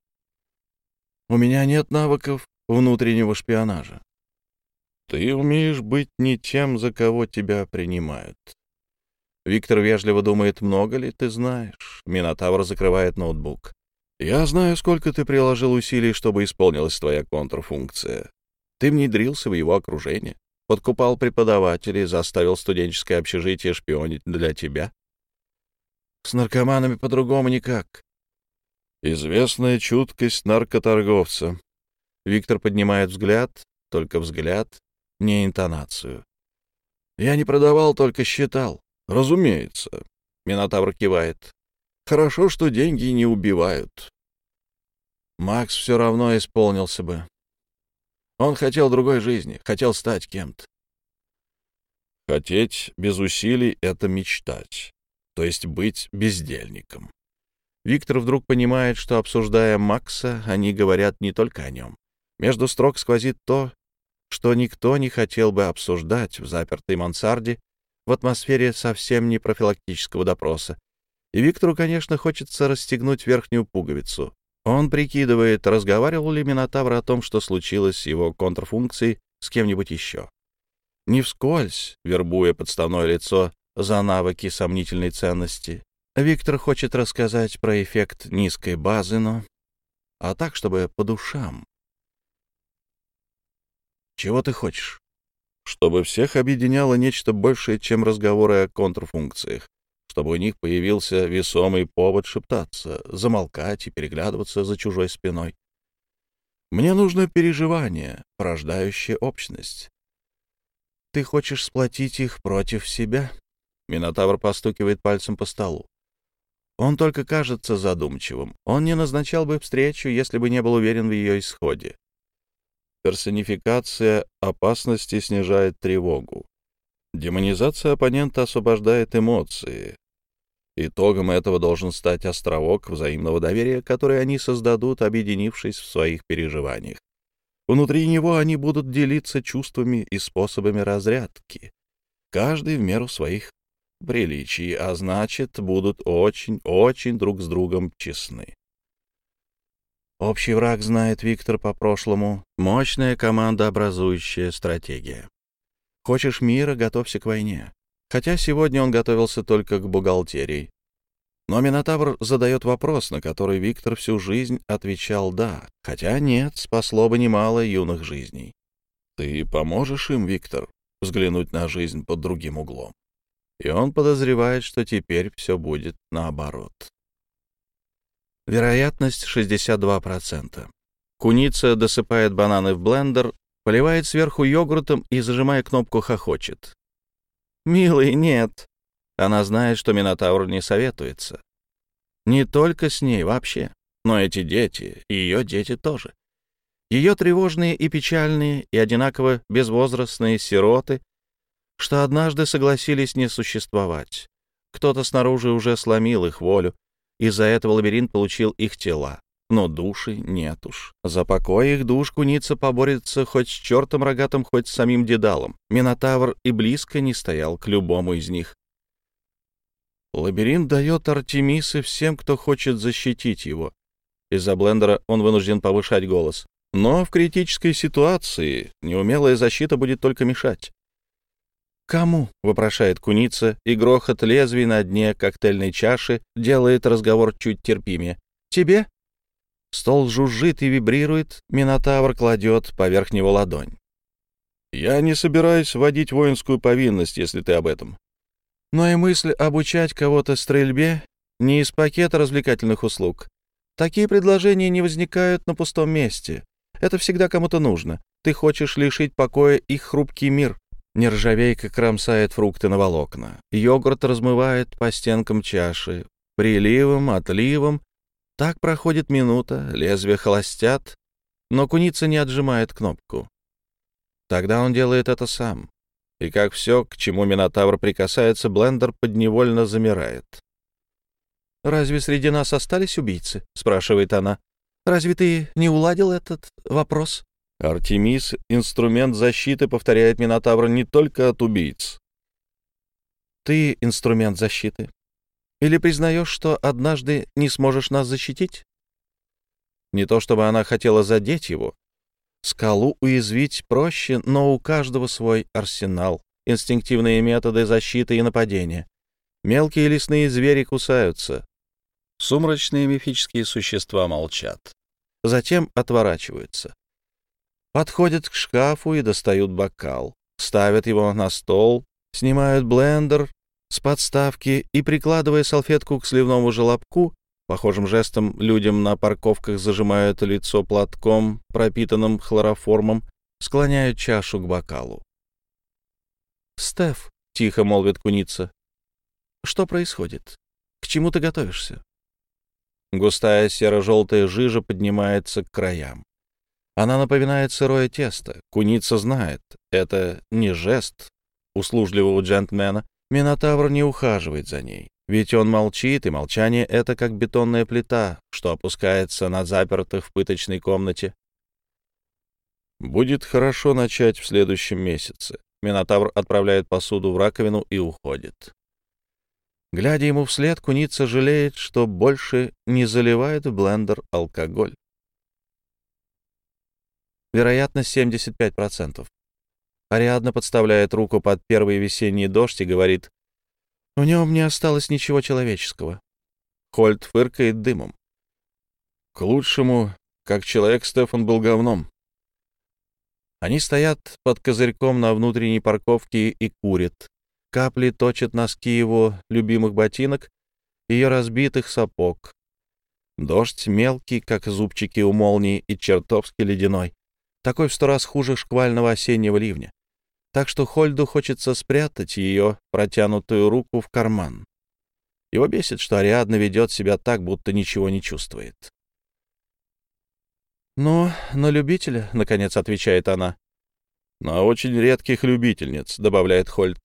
[SPEAKER 2] «У меня нет навыков внутреннего шпионажа». «Ты умеешь быть не тем, за кого тебя принимают». Виктор вежливо думает, много ли ты знаешь. Минотавр закрывает ноутбук. Я знаю, сколько ты приложил усилий, чтобы исполнилась твоя контрфункция. Ты внедрился в его окружение, подкупал преподавателей, заставил студенческое общежитие шпионить для тебя.
[SPEAKER 1] С наркоманами по-другому никак.
[SPEAKER 2] Известная чуткость наркоторговца.
[SPEAKER 1] Виктор поднимает взгляд, только взгляд, не интонацию. Я не продавал, только считал.
[SPEAKER 2] Разумеется.
[SPEAKER 1] Минотавр кивает.
[SPEAKER 2] Хорошо, что деньги не убивают.
[SPEAKER 1] Макс все равно исполнился бы. Он хотел другой жизни, хотел стать кем-то.
[SPEAKER 2] Хотеть без усилий — это мечтать, то есть быть бездельником.
[SPEAKER 1] Виктор вдруг понимает, что, обсуждая Макса, они говорят не только о нем. Между строк сквозит то, что никто не хотел бы обсуждать в запертой мансарде в атмосфере совсем не профилактического допроса, и Виктору, конечно, хочется расстегнуть верхнюю пуговицу. Он прикидывает, разговаривал ли Минотавр о том, что случилось с его контрфункцией с кем-нибудь еще. Не вскользь, вербуя подставное лицо за навыки сомнительной ценности, Виктор хочет рассказать про эффект низкой базы, но... А так, чтобы по душам. Чего ты хочешь?
[SPEAKER 2] Чтобы всех объединяло нечто большее, чем разговоры о контрфункциях чтобы у них появился весомый повод шептаться, замолкать и переглядываться за чужой спиной. Мне нужно переживание, порождающее общность.
[SPEAKER 1] Ты хочешь сплотить их против себя? Минотавр постукивает пальцем по столу. Он только кажется задумчивым. Он не назначал бы встречу, если бы не был уверен в ее исходе.
[SPEAKER 2] Персонификация опасности снижает тревогу. Демонизация оппонента освобождает эмоции, Итогом этого должен стать островок взаимного доверия, который они создадут, объединившись в своих переживаниях. Внутри него они будут делиться чувствами и способами разрядки, каждый в меру своих приличий, а значит, будут очень-очень друг с другом честны.
[SPEAKER 1] Общий враг знает Виктор по прошлому. Мощная командообразующая стратегия. Хочешь мира — готовься к войне хотя сегодня он готовился только к бухгалтерии. Но Минотавр задает вопрос, на который Виктор всю жизнь отвечал «да», хотя нет, спасло бы немало юных жизней.
[SPEAKER 2] «Ты поможешь им, Виктор, взглянуть на жизнь под другим углом?»
[SPEAKER 1] И он подозревает, что теперь все будет наоборот. Вероятность 62%. Куница досыпает бананы в блендер, поливает сверху йогуртом и, зажимая кнопку, хохочет. «Милый, нет». Она знает, что Минотавр не советуется. Не только с ней вообще, но эти дети, и ее дети тоже. Ее тревожные и печальные, и одинаково безвозрастные сироты, что однажды согласились не существовать. Кто-то снаружи уже сломил их волю, из-за этого лабиринт получил их тела. Но души нет уж. За покой их душ куница поборется хоть с чертом рогатым, хоть с самим Дедалом. Минотавр и близко не стоял к любому из них. Лабиринт дает Артемисы всем, кто хочет защитить его. Из-за блендера он вынужден повышать голос. Но в критической ситуации неумелая защита будет только мешать. «Кому?» — вопрошает куница, и грохот лезвий на дне коктейльной чаши делает разговор чуть терпимее. «Тебе?» Стол жужжит и вибрирует, Минотавр кладет поверх него ладонь. «Я не собираюсь вводить воинскую повинность, если ты об этом. Но и мысль обучать кого-то стрельбе не из пакета развлекательных услуг. Такие предложения не возникают на пустом месте. Это всегда кому-то нужно. Ты хочешь лишить покоя их хрупкий мир. Нержавейка кромсает фрукты на волокна. Йогурт размывает по стенкам чаши. Приливом, отливом. Так проходит минута, лезвия холостят, но куница не отжимает кнопку. Тогда он делает это сам. И как все, к чему Минотавр прикасается, блендер подневольно замирает. «Разве среди нас остались убийцы?» — спрашивает она. «Разве ты не уладил этот вопрос?» Артемис — инструмент защиты, повторяет Минотавр, не только от убийц. Ты — инструмент защиты. Или признаешь, что однажды не сможешь нас защитить? Не то чтобы она хотела задеть его. Скалу уязвить проще, но у каждого свой арсенал, инстинктивные методы защиты и нападения. Мелкие лесные звери кусаются. Сумрачные мифические существа молчат. Затем отворачиваются. Подходят к шкафу и достают бокал. Ставят его на стол, снимают блендер с подставки и, прикладывая салфетку к сливному желобку, похожим жестом людям на парковках зажимают лицо платком, пропитанным хлороформом, склоняют чашу к бокалу. «Стеф», — тихо молвит куница, — «что происходит? К чему ты готовишься?» Густая серо-желтая жижа поднимается к краям. Она напоминает сырое тесто. Куница знает, это не жест услужливого джентльмена. Минотавр не ухаживает за ней. Ведь он молчит, и молчание — это как бетонная плита, что опускается на запертых в пыточной комнате. «Будет хорошо начать в следующем месяце». Минотавр отправляет посуду в раковину и уходит. Глядя ему вслед, куница жалеет, что больше не заливает в блендер алкоголь. Вероятность 75%. Ариадна подставляет руку под первый весенний дождь и говорит, «В нем не осталось ничего человеческого». Хольт фыркает дымом. К лучшему, как человек, Стефан был говном. Они стоят под козырьком на внутренней парковке и курят. Капли точат носки его любимых ботинок, ее разбитых сапог. Дождь мелкий, как зубчики у молнии, и чертовски ледяной такой в сто раз хуже шквального осеннего ливня. Так что Хольду хочется спрятать ее протянутую руку в карман. Его бесит, что Ариадна ведет себя так, будто ничего не чувствует. «Ну, на любителя», — наконец отвечает она. «На очень редких любительниц», — добавляет Хольд.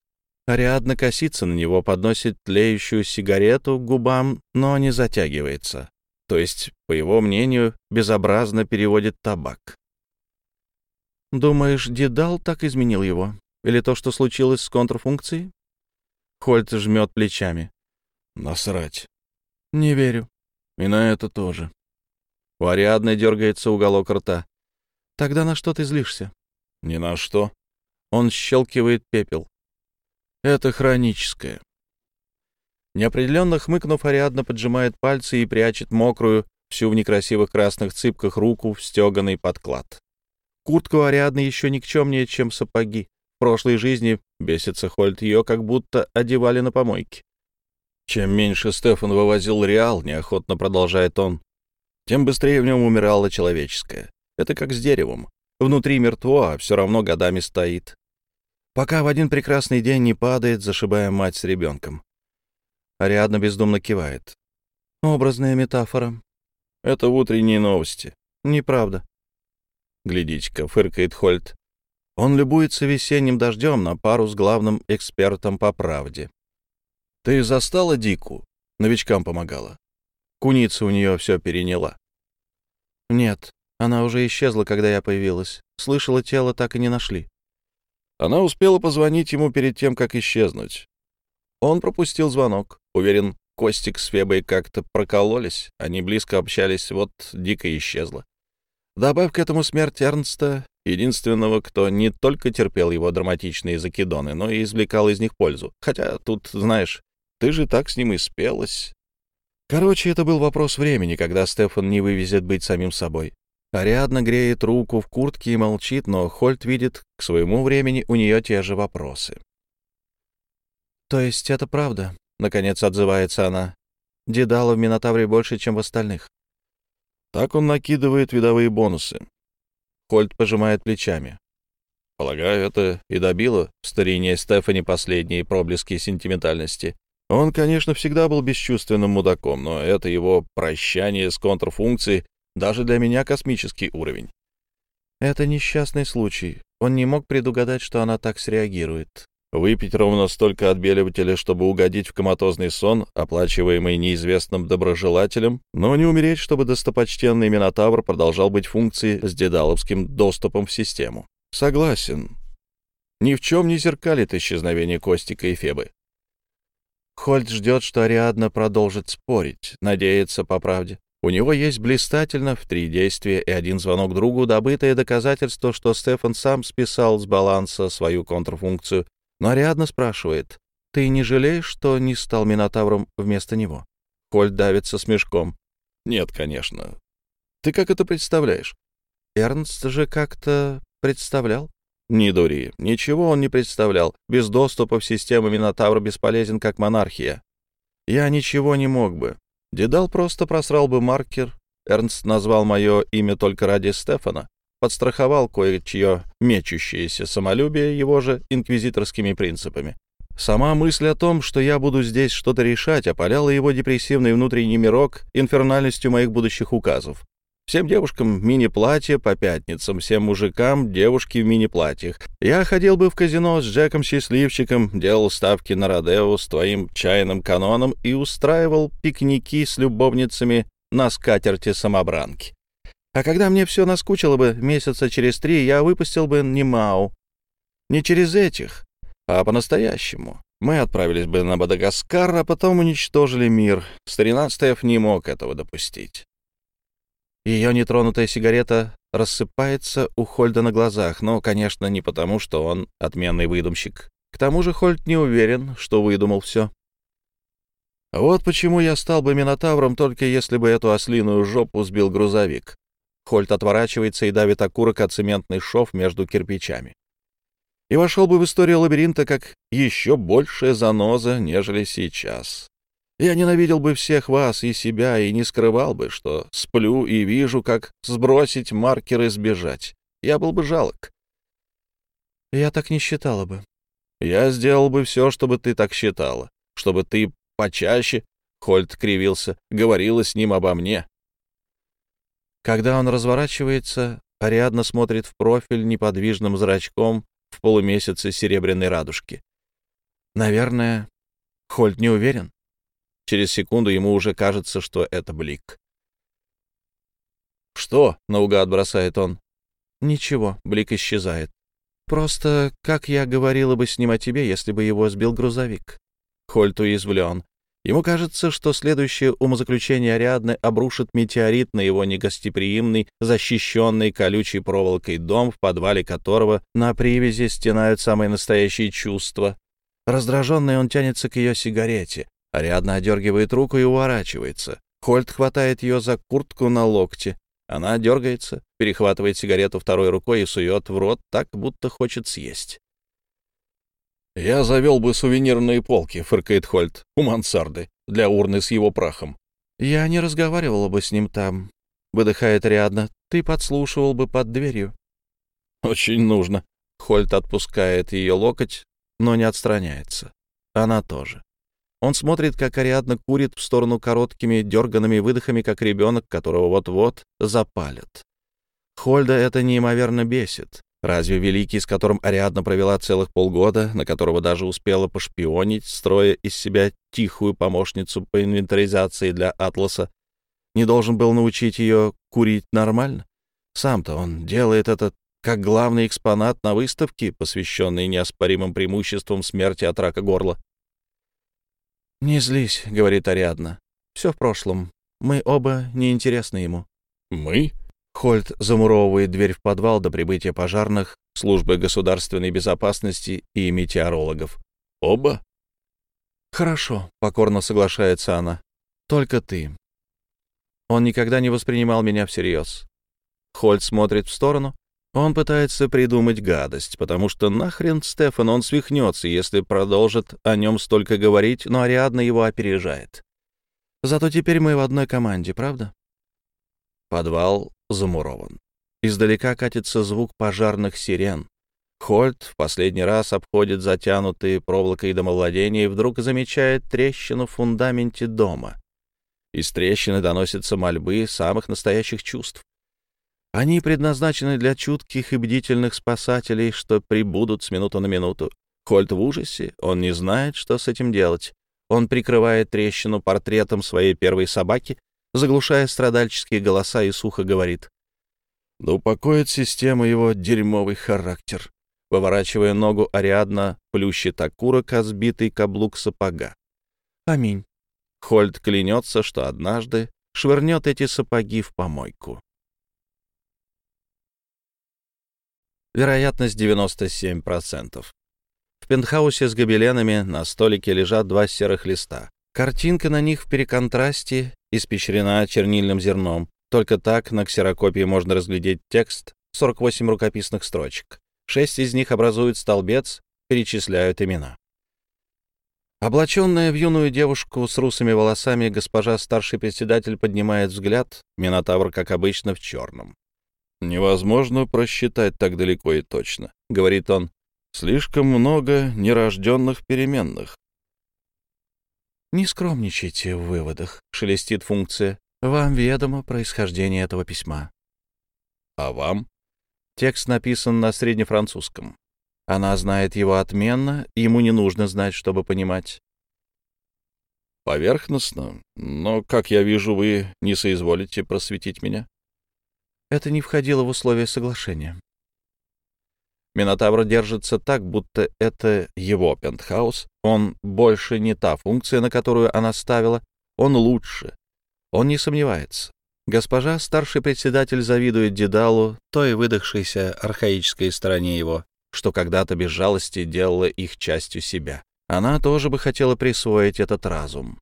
[SPEAKER 1] Ариадна косится на него, подносит тлеющую сигарету к губам, но не затягивается. То есть, по его мнению, безобразно переводит табак. Думаешь, Дедал так изменил его? Или то, что случилось с контрфункцией? Хольт жмет плечами. Насрать. Не верю. И на это тоже. У Ариадны дергается уголок рта. Тогда на что ты злишься? Ни на что. Он щелкивает пепел. Это хроническое. Неопределенно хмыкнув, Ариадна поджимает пальцы и прячет мокрую, всю в некрасивых красных цыпках руку в стеганый подклад. Куртка у Ариадны еще никчемнее, чем сапоги. В прошлой жизни, бесится Хольт, ее как будто одевали на помойке. Чем меньше Стефан вывозил реал, неохотно продолжает он, тем быстрее в нем умирало человеческое. Это как с деревом. Внутри мертво, а все равно годами стоит. Пока в один прекрасный день не падает, зашибая мать с ребенком. Ариадна бездумно кивает. Образная метафора. Это утренние новости. Неправда. Глядите-ка, фыркает Хольт. Он любуется весенним дождем на пару с главным экспертом по правде. Ты застала Дику? Новичкам помогала. Куница у нее все переняла. Нет, она уже исчезла, когда я появилась. Слышала, тело так и не нашли. Она успела позвонить ему перед тем, как исчезнуть. Он пропустил звонок. Уверен, Костик с Фебой как-то прокололись. Они близко общались, вот дико исчезла. Добавь к этому смерть Эрнста, единственного, кто не только терпел его драматичные закидоны, но и извлекал из них пользу. Хотя тут, знаешь, ты же так с ним и спелась. Короче, это был вопрос времени, когда Стефан не вывезет быть самим собой. Ариадна греет руку в куртке и молчит, но Хольт видит, к своему времени у нее те же вопросы. «То есть это правда?» — наконец отзывается она. «Дедала в Минотавре больше, чем в остальных». Так он накидывает видовые бонусы. Хольт пожимает плечами. Полагаю, это и добило в старине Стефани последние проблески сентиментальности. Он, конечно, всегда был бесчувственным мудаком, но это его прощание с контрфункцией даже для меня космический уровень. Это несчастный случай. Он не мог предугадать, что она так среагирует. Выпить ровно столько отбеливателя, чтобы угодить в коматозный сон, оплачиваемый неизвестным доброжелателем, но не умереть, чтобы достопочтенный Минотавр продолжал быть функцией с дедаловским доступом в систему. Согласен. Ни в чем не зеркалит исчезновение Костика и Фебы. Хольд ждет, что Ариадна продолжит спорить, надеется по правде. У него есть блистательно в три действия и один звонок другу добытое доказательство, что Стефан сам списал с баланса свою контрфункцию, но Ариадна спрашивает, «Ты не жалеешь, что не стал Минотавром вместо него?» Коль давится смешком. «Нет, конечно. Ты как это представляешь?» Эрнст же как-то представлял. Не дури, ничего он не представлял. Без доступа в систему Минотавра бесполезен, как монархия. Я ничего не мог бы. Дедал просто просрал бы маркер. Эрнст назвал мое имя только ради Стефана. Подстраховал кое-чье мечущееся самолюбие его же инквизиторскими принципами. Сама мысль о том, что я буду здесь что-то решать, опаляла его депрессивный внутренний мирок инфернальностью моих будущих указов. Всем девушкам мини-платья по пятницам, всем мужикам девушки в мини-платьях. Я ходил бы в казино с Джеком Счастливчиком, делал ставки на Родео с твоим чайным каноном и устраивал пикники с любовницами на скатерти самобранки. А когда мне все наскучило бы месяца через три, я выпустил бы Нимау. Не через этих, а по-настоящему. Мы отправились бы на Мадагаскар, а потом уничтожили мир. Старина Стеф не мог этого допустить. Ее нетронутая сигарета рассыпается у Хольда на глазах, но, конечно, не потому, что он отменный выдумщик. К тому же Хольд не уверен, что выдумал все. Вот почему я стал бы Минотавром, только если бы эту ослиную жопу сбил грузовик. Хольт отворачивается и давит окурок от цементный шов между кирпичами. И вошел бы в историю лабиринта как еще большая заноза, нежели сейчас. Я ненавидел бы всех вас и себя и не скрывал бы, что сплю и вижу, как сбросить маркер и сбежать. Я был бы жалок. Я так не считала бы. Я сделал бы все, чтобы ты так считала, чтобы ты почаще, Хольт кривился, говорила с ним обо мне. Когда он разворачивается, Ариадна смотрит в профиль неподвижным зрачком в полумесяце серебряной радужки. Наверное, Хольт не уверен. Через секунду ему уже кажется, что это блик. «Что?» — наугад бросает он. «Ничего», — блик исчезает. «Просто, как я говорила бы с ним о тебе, если бы его сбил грузовик?» Хольт уязвлен. Ему кажется, что следующее умозаключение Ариадны обрушит метеорит на его негостеприимный, защищенный колючей проволокой дом, в подвале которого на привязи стенают самые настоящие чувства. Раздраженный он тянется к ее сигарете, Ариадна одергивает руку и уворачивается. Хольт хватает ее за куртку на локте. Она дергается, перехватывает сигарету второй рукой и сует в рот так, будто хочет съесть. «Я завел бы сувенирные полки», — фыркает Хольт, — «у мансарды, для урны с его прахом». «Я не разговаривала бы с ним там», — выдыхает Ариадна. «Ты подслушивал бы под дверью». «Очень нужно». Хольт отпускает ее локоть, но не отстраняется. Она тоже. Он смотрит, как Ариадна курит в сторону короткими дерганными выдохами, как ребенок, которого вот-вот запалят. Хольда это неимоверно бесит. Разве Великий, с которым Ариадна провела целых полгода, на которого даже успела пошпионить, строя из себя тихую помощницу по инвентаризации для Атласа, не должен был научить ее курить нормально? Сам-то он делает это как главный экспонат на выставке, посвященной неоспоримым преимуществам смерти от рака горла. «Не злись», — говорит Ариадна. «Все в прошлом. Мы оба неинтересны ему».
[SPEAKER 2] «Мы?»
[SPEAKER 1] Хольт замуровывает дверь в подвал до прибытия пожарных, службы государственной безопасности и метеорологов.
[SPEAKER 2] «Оба?»
[SPEAKER 1] «Хорошо», — покорно соглашается она. «Только ты». Он никогда не воспринимал меня всерьез. Хольт смотрит в сторону, он пытается придумать гадость, потому что нахрен Стефан, он свихнется, если продолжит о нем столько говорить, но Ариадна его опережает. Зато теперь мы в одной команде, правда? Подвал замурован. Издалека катится звук пожарных сирен. Хольт в последний раз обходит затянутые проволокой домовладения и вдруг замечает трещину в фундаменте дома. Из трещины доносятся мольбы самых настоящих чувств. Они предназначены для чутких и бдительных спасателей, что прибудут с минуты на минуту. Хольт в ужасе, он не знает, что с этим делать. Он прикрывает трещину портретом своей первой собаки, заглушая страдальческие голоса и сухо говорит. «Да упокоит система его дерьмовый характер». Выворачивая ногу, Ариадна плющит окурок, а сбитый каблук сапога. «Аминь». Хольт клянется, что однажды швырнет эти сапоги в помойку. Вероятность 97%. В пентхаусе с гобеленами на столике лежат два серых листа. Картинка на них в переконтрасте испещрена чернильным зерном. Только так на ксерокопии можно разглядеть текст, 48 рукописных строчек. Шесть из них образуют столбец, перечисляют имена. Облаченная в юную девушку с русыми волосами, госпожа старший председатель поднимает взгляд, Минотавр, как обычно, в черном.
[SPEAKER 2] «Невозможно просчитать так далеко и точно», — говорит он. «Слишком много нерожденных переменных».
[SPEAKER 1] «Не скромничайте в выводах», — шелестит функция. «Вам ведомо происхождение этого письма».
[SPEAKER 2] «А вам?»
[SPEAKER 1] Текст написан на среднефранцузском. Она знает его отменно, ему не нужно знать, чтобы понимать.
[SPEAKER 2] «Поверхностно, но, как я вижу, вы не соизволите просветить меня».
[SPEAKER 1] Это не входило в условия соглашения. Минотавр держится так, будто это его пентхаус. Он больше не та функция, на которую она ставила. Он лучше. Он не сомневается. Госпожа, старший председатель, завидует Дедалу, той выдохшейся архаической стороне его, что когда-то без жалости делала их частью себя. Она тоже бы хотела присвоить этот разум.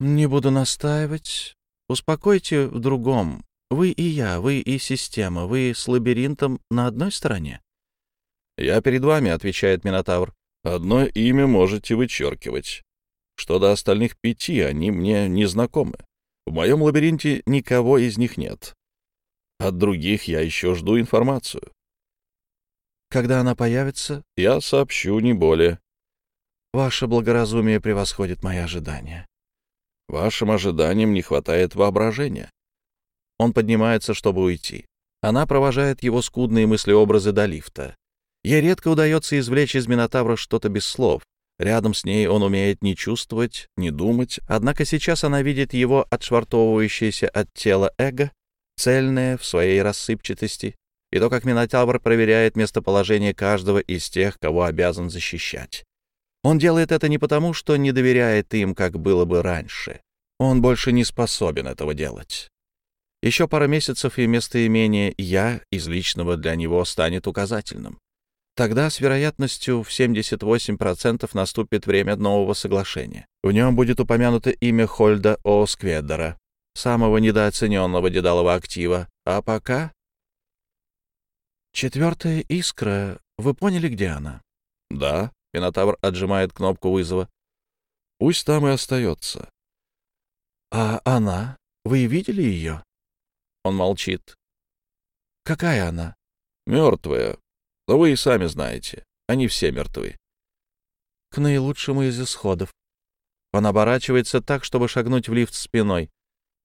[SPEAKER 1] «Не буду настаивать. Успокойте в другом. Вы и я, вы и система, вы с лабиринтом на одной стороне?
[SPEAKER 2] Я перед вами, отвечает Минотавр. Одно имя можете вычеркивать. Что до остальных пяти, они мне не знакомы. В моем лабиринте никого из них нет. От других я еще жду информацию.
[SPEAKER 1] Когда она появится?
[SPEAKER 2] Я сообщу, не более.
[SPEAKER 1] Ваше благоразумие превосходит мои ожидания.
[SPEAKER 2] Вашим ожиданиям не хватает воображения.
[SPEAKER 1] Он поднимается, чтобы уйти. Она провожает его скудные мыслеобразы до лифта. Ей редко удается извлечь из Минотавра что-то без слов. Рядом с ней он умеет не чувствовать, не думать, однако сейчас она видит его отшвартовывающееся от тела эго, цельное в своей рассыпчатости, и то, как Минотавр проверяет местоположение каждого из тех, кого обязан защищать. Он делает это не потому, что не доверяет им, как было бы раньше. Он больше не способен этого делать. Еще пара месяцев, и местоимение «я» из личного для него станет указательным. Тогда с вероятностью в 78% наступит время нового соглашения. В нем будет упомянуто имя Хольда О. Скведдера, самого недооцененного дедалого актива. А пока... Четвертая искра. Вы поняли, где она?
[SPEAKER 2] Да.
[SPEAKER 1] Пинотавр отжимает кнопку вызова.
[SPEAKER 2] Пусть там и остается.
[SPEAKER 1] А она? Вы видели ее? Он молчит. «Какая она?»
[SPEAKER 2] «Мертвая. Но вы и сами знаете. Они все мертвы».
[SPEAKER 1] «К наилучшему из исходов». Он оборачивается так, чтобы шагнуть в лифт спиной.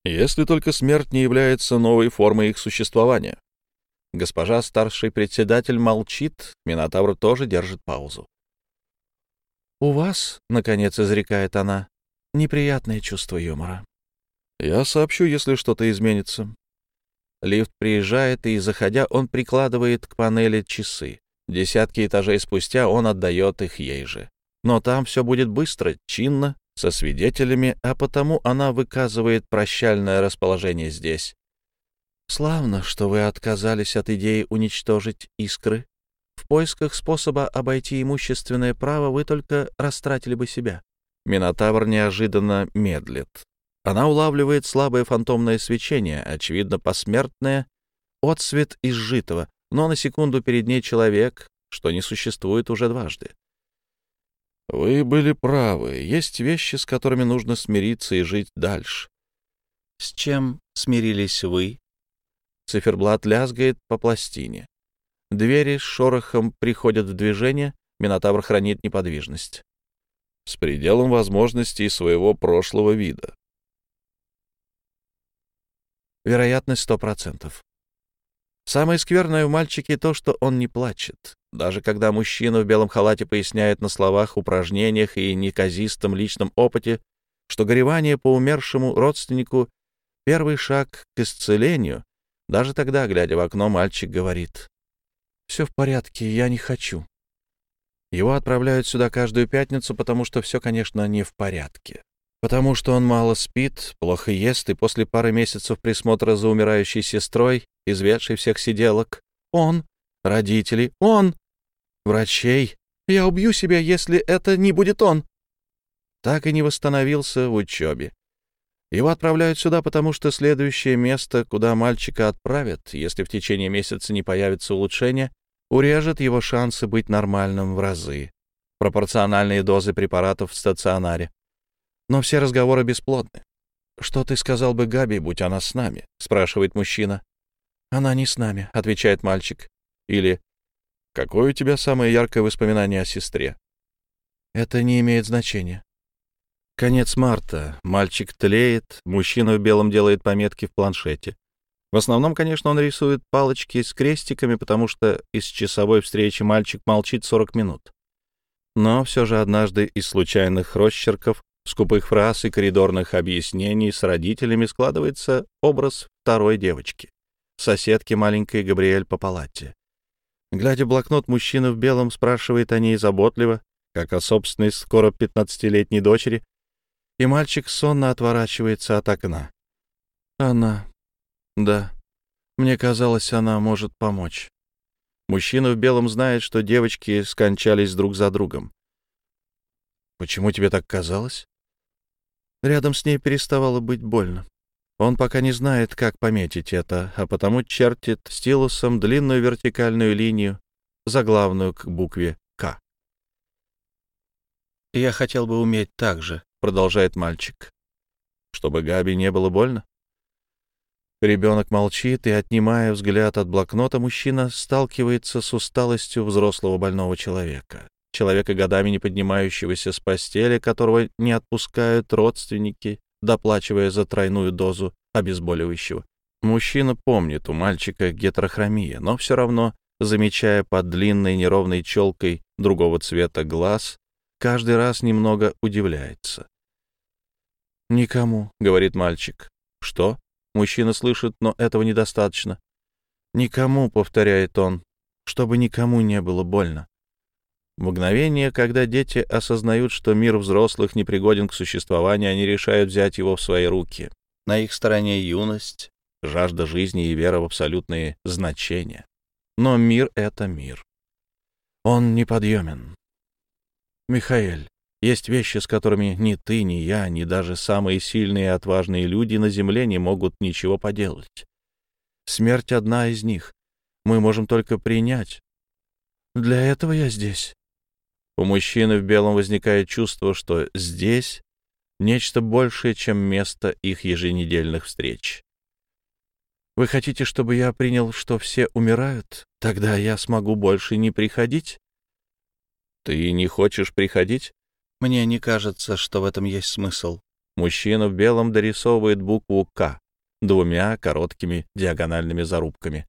[SPEAKER 2] Если только смерть не является новой формой их существования. Госпожа старший председатель молчит, Минотавр тоже держит паузу.
[SPEAKER 1] «У вас, — наконец изрекает она, — неприятное чувство юмора.
[SPEAKER 2] Я сообщу, если что-то изменится.
[SPEAKER 1] Лифт приезжает, и, заходя, он прикладывает к панели часы. Десятки этажей спустя он отдает их ей же. Но там все будет быстро, чинно, со свидетелями, а потому она выказывает прощальное расположение здесь. «Славно, что вы отказались от идеи уничтожить искры. В поисках способа обойти имущественное право вы только растратили бы себя». Минотавр неожиданно медлит. Она улавливает слабое фантомное свечение, очевидно посмертное, отсвет изжитого, но на секунду перед ней человек, что не существует уже дважды.
[SPEAKER 2] Вы были правы. Есть вещи, с которыми нужно смириться и жить дальше.
[SPEAKER 1] С чем смирились вы?
[SPEAKER 2] Циферблат лязгает по пластине. Двери с шорохом приходят в движение, Минотавр хранит неподвижность. С пределом возможностей своего прошлого вида.
[SPEAKER 1] Вероятность сто процентов. Самое скверное в мальчике то, что он не плачет. Даже когда мужчина в белом халате поясняет на словах, упражнениях и неказистом личном опыте, что горевание по умершему родственнику — первый шаг к исцелению, даже тогда, глядя в окно, мальчик говорит «Все в порядке, я не хочу». Его отправляют сюда каждую пятницу, потому что все, конечно, не в порядке потому что он мало спит, плохо ест, и после пары месяцев присмотра за умирающей сестрой, изведшей всех сиделок, он, родители, он, врачей, я убью себя, если это не будет он, так и не восстановился в учебе. Его отправляют сюда, потому что следующее место, куда мальчика отправят, если в течение месяца не появится улучшение, урежет его шансы быть нормальным в разы. Пропорциональные дозы препаратов в стационаре. Но все разговоры бесплодны. «Что ты сказал бы Габи, будь она с нами?» — спрашивает мужчина. «Она не с нами», — отвечает мальчик. Или «Какое у тебя самое яркое воспоминание о сестре?» «Это не имеет значения». Конец марта. Мальчик тлеет, мужчина в белом делает пометки в планшете. В основном, конечно, он рисует палочки с крестиками, потому что из часовой встречи мальчик молчит 40 минут. Но все же однажды из случайных росчерков скупых фраз и коридорных объяснений с родителями складывается образ второй девочки, соседки маленькой Габриэль по палате. Глядя в блокнот, мужчина в белом спрашивает о ней заботливо, как о собственной скоро пятнадцатилетней дочери, и мальчик сонно отворачивается от окна. Она. Да. Мне казалось, она может помочь. Мужчина в белом знает, что девочки скончались друг за другом. Почему тебе так казалось? Рядом с ней переставало быть больно. Он пока не знает, как пометить это, а потому чертит стилусом длинную вертикальную линию, заглавную к букве «К». «Я хотел бы уметь так же», — продолжает мальчик. «Чтобы Габи не было больно?» Ребенок молчит, и, отнимая взгляд от блокнота, мужчина сталкивается с усталостью взрослого больного человека человека, годами не поднимающегося с постели, которого не отпускают родственники, доплачивая за тройную дозу обезболивающего. Мужчина помнит у мальчика гетерохромия, но все равно, замечая под длинной неровной челкой другого цвета глаз, каждый раз немного удивляется. «Никому», — говорит мальчик. «Что?» — мужчина слышит, но этого недостаточно. «Никому», — повторяет он, — «чтобы никому не было больно». Мгновение, когда дети осознают, что мир взрослых непригоден к существованию, они решают взять его в свои руки. На их стороне юность, жажда жизни и вера в абсолютные значения. Но мир — это мир. Он неподъемен. Михаэль, есть вещи, с которыми ни ты, ни я, ни даже самые сильные и отважные люди на земле не могут ничего поделать. Смерть одна из них. Мы можем только принять. Для этого я здесь. У мужчины в белом возникает чувство, что здесь нечто большее, чем место их еженедельных встреч. Вы хотите, чтобы я принял, что все умирают? Тогда я смогу больше не приходить? Ты не хочешь приходить? Мне не кажется, что в этом есть смысл. Мужчина в белом дорисовывает букву «К» двумя короткими диагональными зарубками.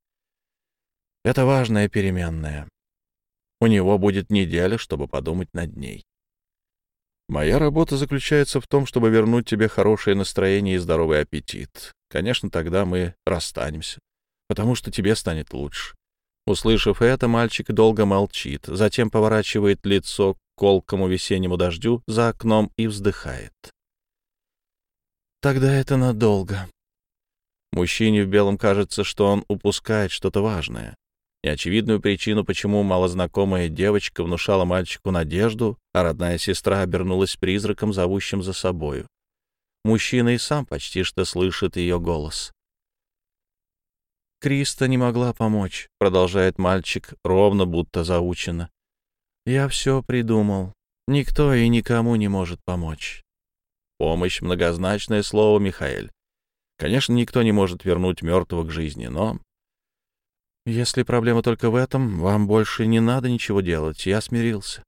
[SPEAKER 1] Это важная переменная. У него будет неделя, чтобы подумать над ней. Моя работа заключается в том, чтобы вернуть тебе хорошее настроение и здоровый аппетит. Конечно, тогда мы расстанемся, потому что тебе станет лучше. Услышав это, мальчик долго молчит, затем поворачивает лицо к колкому весеннему дождю за окном и вздыхает. Тогда это надолго. Мужчине в белом кажется, что он упускает что-то важное. Неочевидную причину, почему малознакомая девочка внушала мальчику надежду, а родная сестра обернулась призраком, зовущим за собою. Мужчина и сам почти что слышит ее голос. Криста не могла помочь, продолжает мальчик, ровно будто заучено. Я все придумал. Никто и никому не может помочь. Помощь — многозначное слово, Михаэль. Конечно, никто не может вернуть мертвого к жизни, но... Если проблема только в этом, вам больше не надо ничего делать. Я смирился.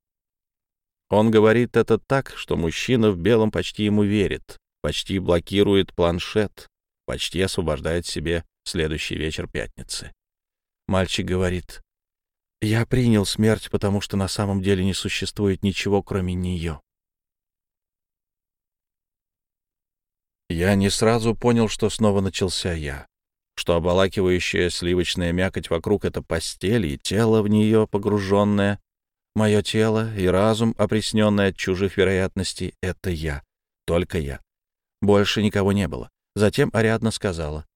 [SPEAKER 1] Он говорит это так, что мужчина в белом почти ему верит, почти блокирует планшет, почти освобождает себе следующий вечер пятницы. Мальчик говорит, «Я принял смерть, потому что на самом деле не существует ничего, кроме нее». Я не сразу понял, что снова начался я, что обволакивающая сливочная мякоть вокруг — это постель, и тело в нее погруженное, мое тело и разум, опресненный от чужих вероятностей — это я, только я. Больше никого не было. Затем Ариадна сказала,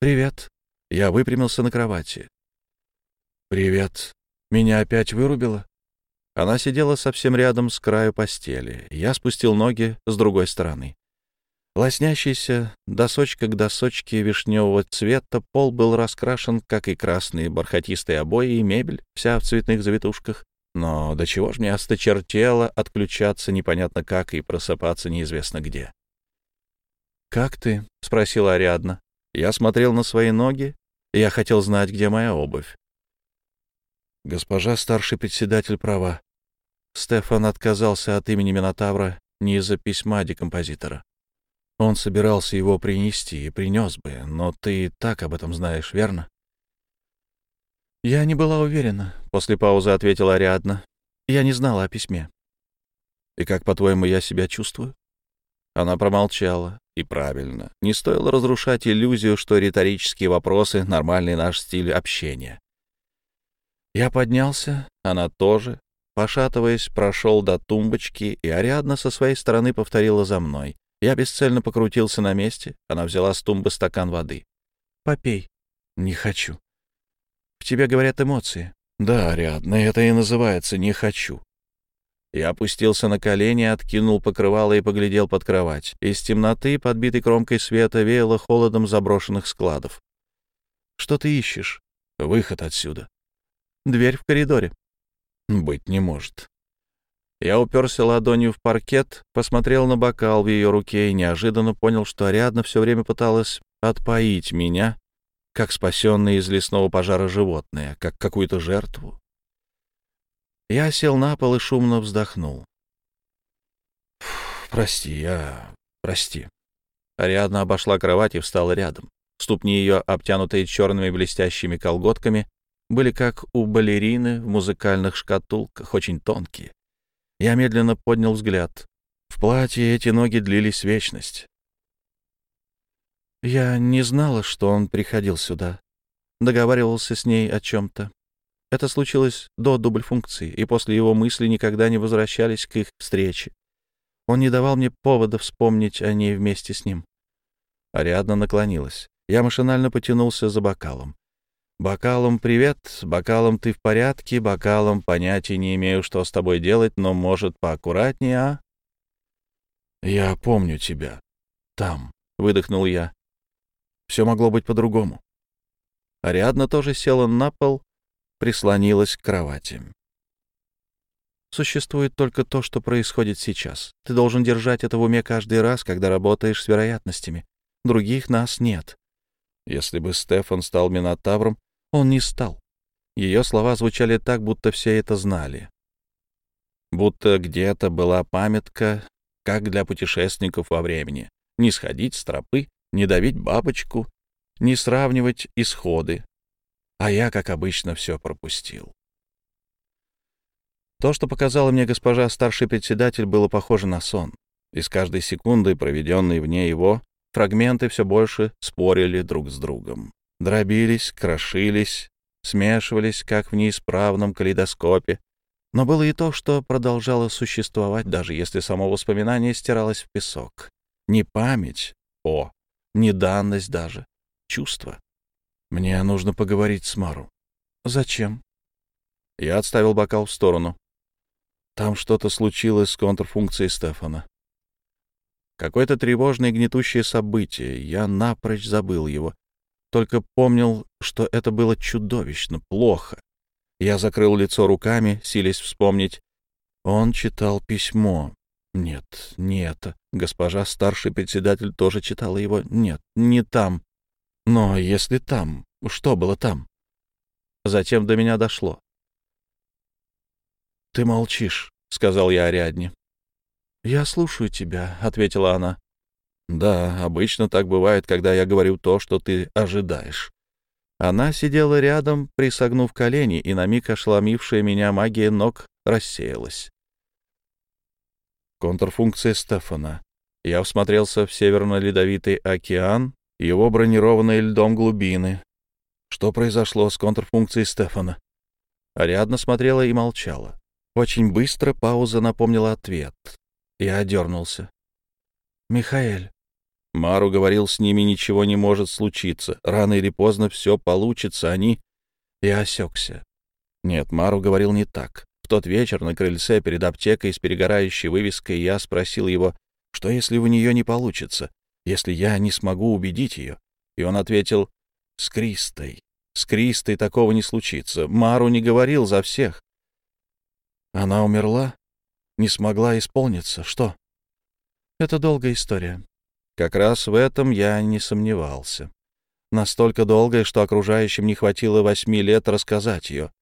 [SPEAKER 1] «Привет». Я выпрямился на кровати. «Привет. Меня опять вырубило?» Она сидела совсем рядом с краю постели. Я спустил ноги с другой стороны. Лоснящийся досочка к досочке вишневого цвета пол был раскрашен, как и красные бархатистые обои и мебель, вся в цветных завитушках. Но до чего ж мне осточертело отключаться непонятно как и просыпаться неизвестно где. «Как ты?» — спросила Ариадна. Я смотрел на свои ноги, и я хотел знать, где моя обувь. Госпожа старший председатель права. Стефан отказался от имени Минотавра не из-за письма декомпозитора. Он собирался его принести и принес бы, но ты и так об этом знаешь, верно? Я не была уверена, — после паузы ответила Ариадна. Я не знала о письме. И как, по-твоему, я себя чувствую? Она промолчала. И правильно. Не стоило разрушать иллюзию, что риторические вопросы — нормальный наш стиль общения. Я поднялся, она тоже. Пошатываясь, прошел до тумбочки, и Ариадна со своей стороны повторила за мной. Я бесцельно покрутился на месте. Она взяла с тумбы стакан воды. «Попей». «Не хочу». «В тебе говорят эмоции». «Да, Ариадна, это и называется «не хочу». Я опустился на колени, откинул покрывало и поглядел под кровать. Из темноты, подбитой кромкой света, веяло холодом заброшенных складов. «Что ты ищешь?» «Выход отсюда». «Дверь в коридоре». «Быть не может». Я уперся ладонью в паркет, посмотрел на бокал в ее руке и неожиданно понял, что Ариадна все время пыталась отпоить меня, как спасенное из лесного пожара животное, как какую-то жертву. Я сел на пол и шумно вздохнул. «Прости, я... прости». Ариадна обошла кровать и встала рядом. Ступни ее, обтянутые черными блестящими колготками, были как у балерины в музыкальных шкатулках, очень тонкие. Я медленно поднял взгляд. В платье эти ноги длились вечность. Я не знала, что он приходил сюда. Договаривался с ней о чем-то. Это случилось до дубль-функции, и после его мысли никогда не возвращались к их встрече. Он не давал мне повода вспомнить о ней вместе с ним. Ариадна наклонилась. Я машинально потянулся за бокалом. Бокалом привет, бокалом ты в порядке, бокалом понятия не имею, что с тобой делать, но, может, поаккуратнее, а? Я помню тебя. Там, — выдохнул я. Все могло быть по-другому. Ариадна тоже села на пол, прислонилась к кровати. Существует только то, что происходит сейчас. Ты должен держать это в уме каждый раз, когда работаешь с вероятностями. Других нас нет. Если бы Стефан стал Минотавром, он не стал. Ее слова звучали так, будто все это знали. Будто где-то была памятка, как для путешественников во времени. Не сходить с тропы, не давить бабочку, не сравнивать исходы. А я, как обычно, все пропустил. То, что показала мне госпожа старший председатель, было похоже на сон. И с каждой секундой, проведенной вне его, фрагменты все больше спорили друг с другом. Дробились, крошились, смешивались, как в неисправном калейдоскопе. Но было и то, что продолжало существовать, даже если само воспоминание стиралось в песок. Не память, о, не данность даже, чувство. Мне нужно поговорить с Мару. Зачем? Я отставил бокал в сторону. Там что-то случилось с контрфункцией Стефана. Какое-то тревожное гнетущее событие. Я напрочь забыл его. Только помнил, что это было чудовищно, плохо. Я закрыл лицо руками, силясь вспомнить. Он читал письмо. Нет, не это. Госпожа старший председатель тоже читала его. Нет, не там. Но если там, что было там? Затем до меня дошло. «Ты молчишь», — сказал я Ариадне. «Я слушаю тебя», — ответила она. «Да, обычно так бывает, когда я говорю то, что ты ожидаешь». Она сидела рядом, присогнув колени, и на миг ошеломившая меня магия ног рассеялась. Контрфункция Стефана. Я всмотрелся в северно-ледовитый океан, его бронированные льдом глубины. Что произошло с контрфункцией Стефана? Ариадна смотрела и молчала. Очень быстро пауза напомнила ответ. Я одернулся. «Михаэль». Мару говорил, с ними ничего не может случиться. Рано или поздно все получится, они... Я осекся. Нет, Мару говорил не так. В тот вечер на крыльце перед аптекой с перегорающей вывеской я спросил его, что если у нее не получится, если я не смогу убедить ее? И он ответил, с Кристой. С Кристой такого не случится. Мару не говорил за всех. Она умерла? не смогла исполниться. Что? Это долгая история. Как раз в этом я не сомневался. Настолько долгая, что окружающим не хватило восьми лет рассказать ее.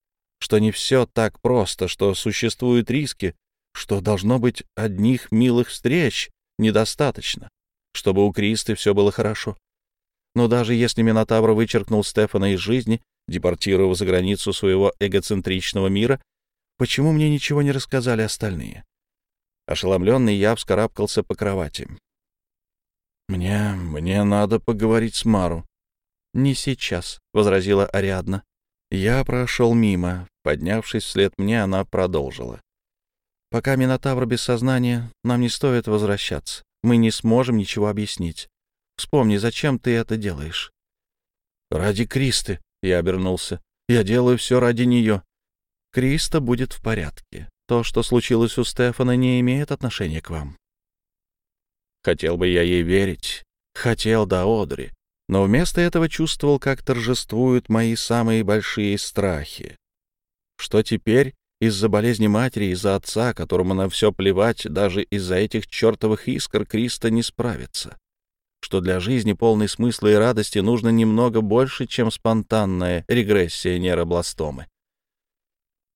[SPEAKER 1] Что не все так просто, что существуют риски, что должно быть одних милых встреч недостаточно, чтобы у Кристы все было хорошо. Но даже если Минотавр вычеркнул Стефана из жизни, депортировав за границу своего эгоцентричного мира, Почему мне ничего не рассказали остальные? Ошеломленный я вскарабкался по кровати. «Мне... мне надо поговорить с Мару». «Не сейчас», — возразила Ариадна. Я прошел мимо. Поднявшись вслед мне, она продолжила. «Пока Минотавр без сознания, нам не стоит возвращаться. Мы не сможем ничего объяснить. Вспомни, зачем ты это делаешь?» «Ради Кристы», — я обернулся. «Я делаю все ради нее. Криста будет в порядке. То, что случилось у Стефана, не имеет отношения к вам. Хотел бы я ей верить. Хотел до Одри. Но вместо этого чувствовал, как торжествуют мои самые большие страхи. Что теперь из-за болезни матери, из-за отца, которому на все плевать, даже из-за этих чертовых искр Криста не справится. Что для жизни полной смысла и радости нужно немного больше, чем спонтанная регрессия нейробластомы.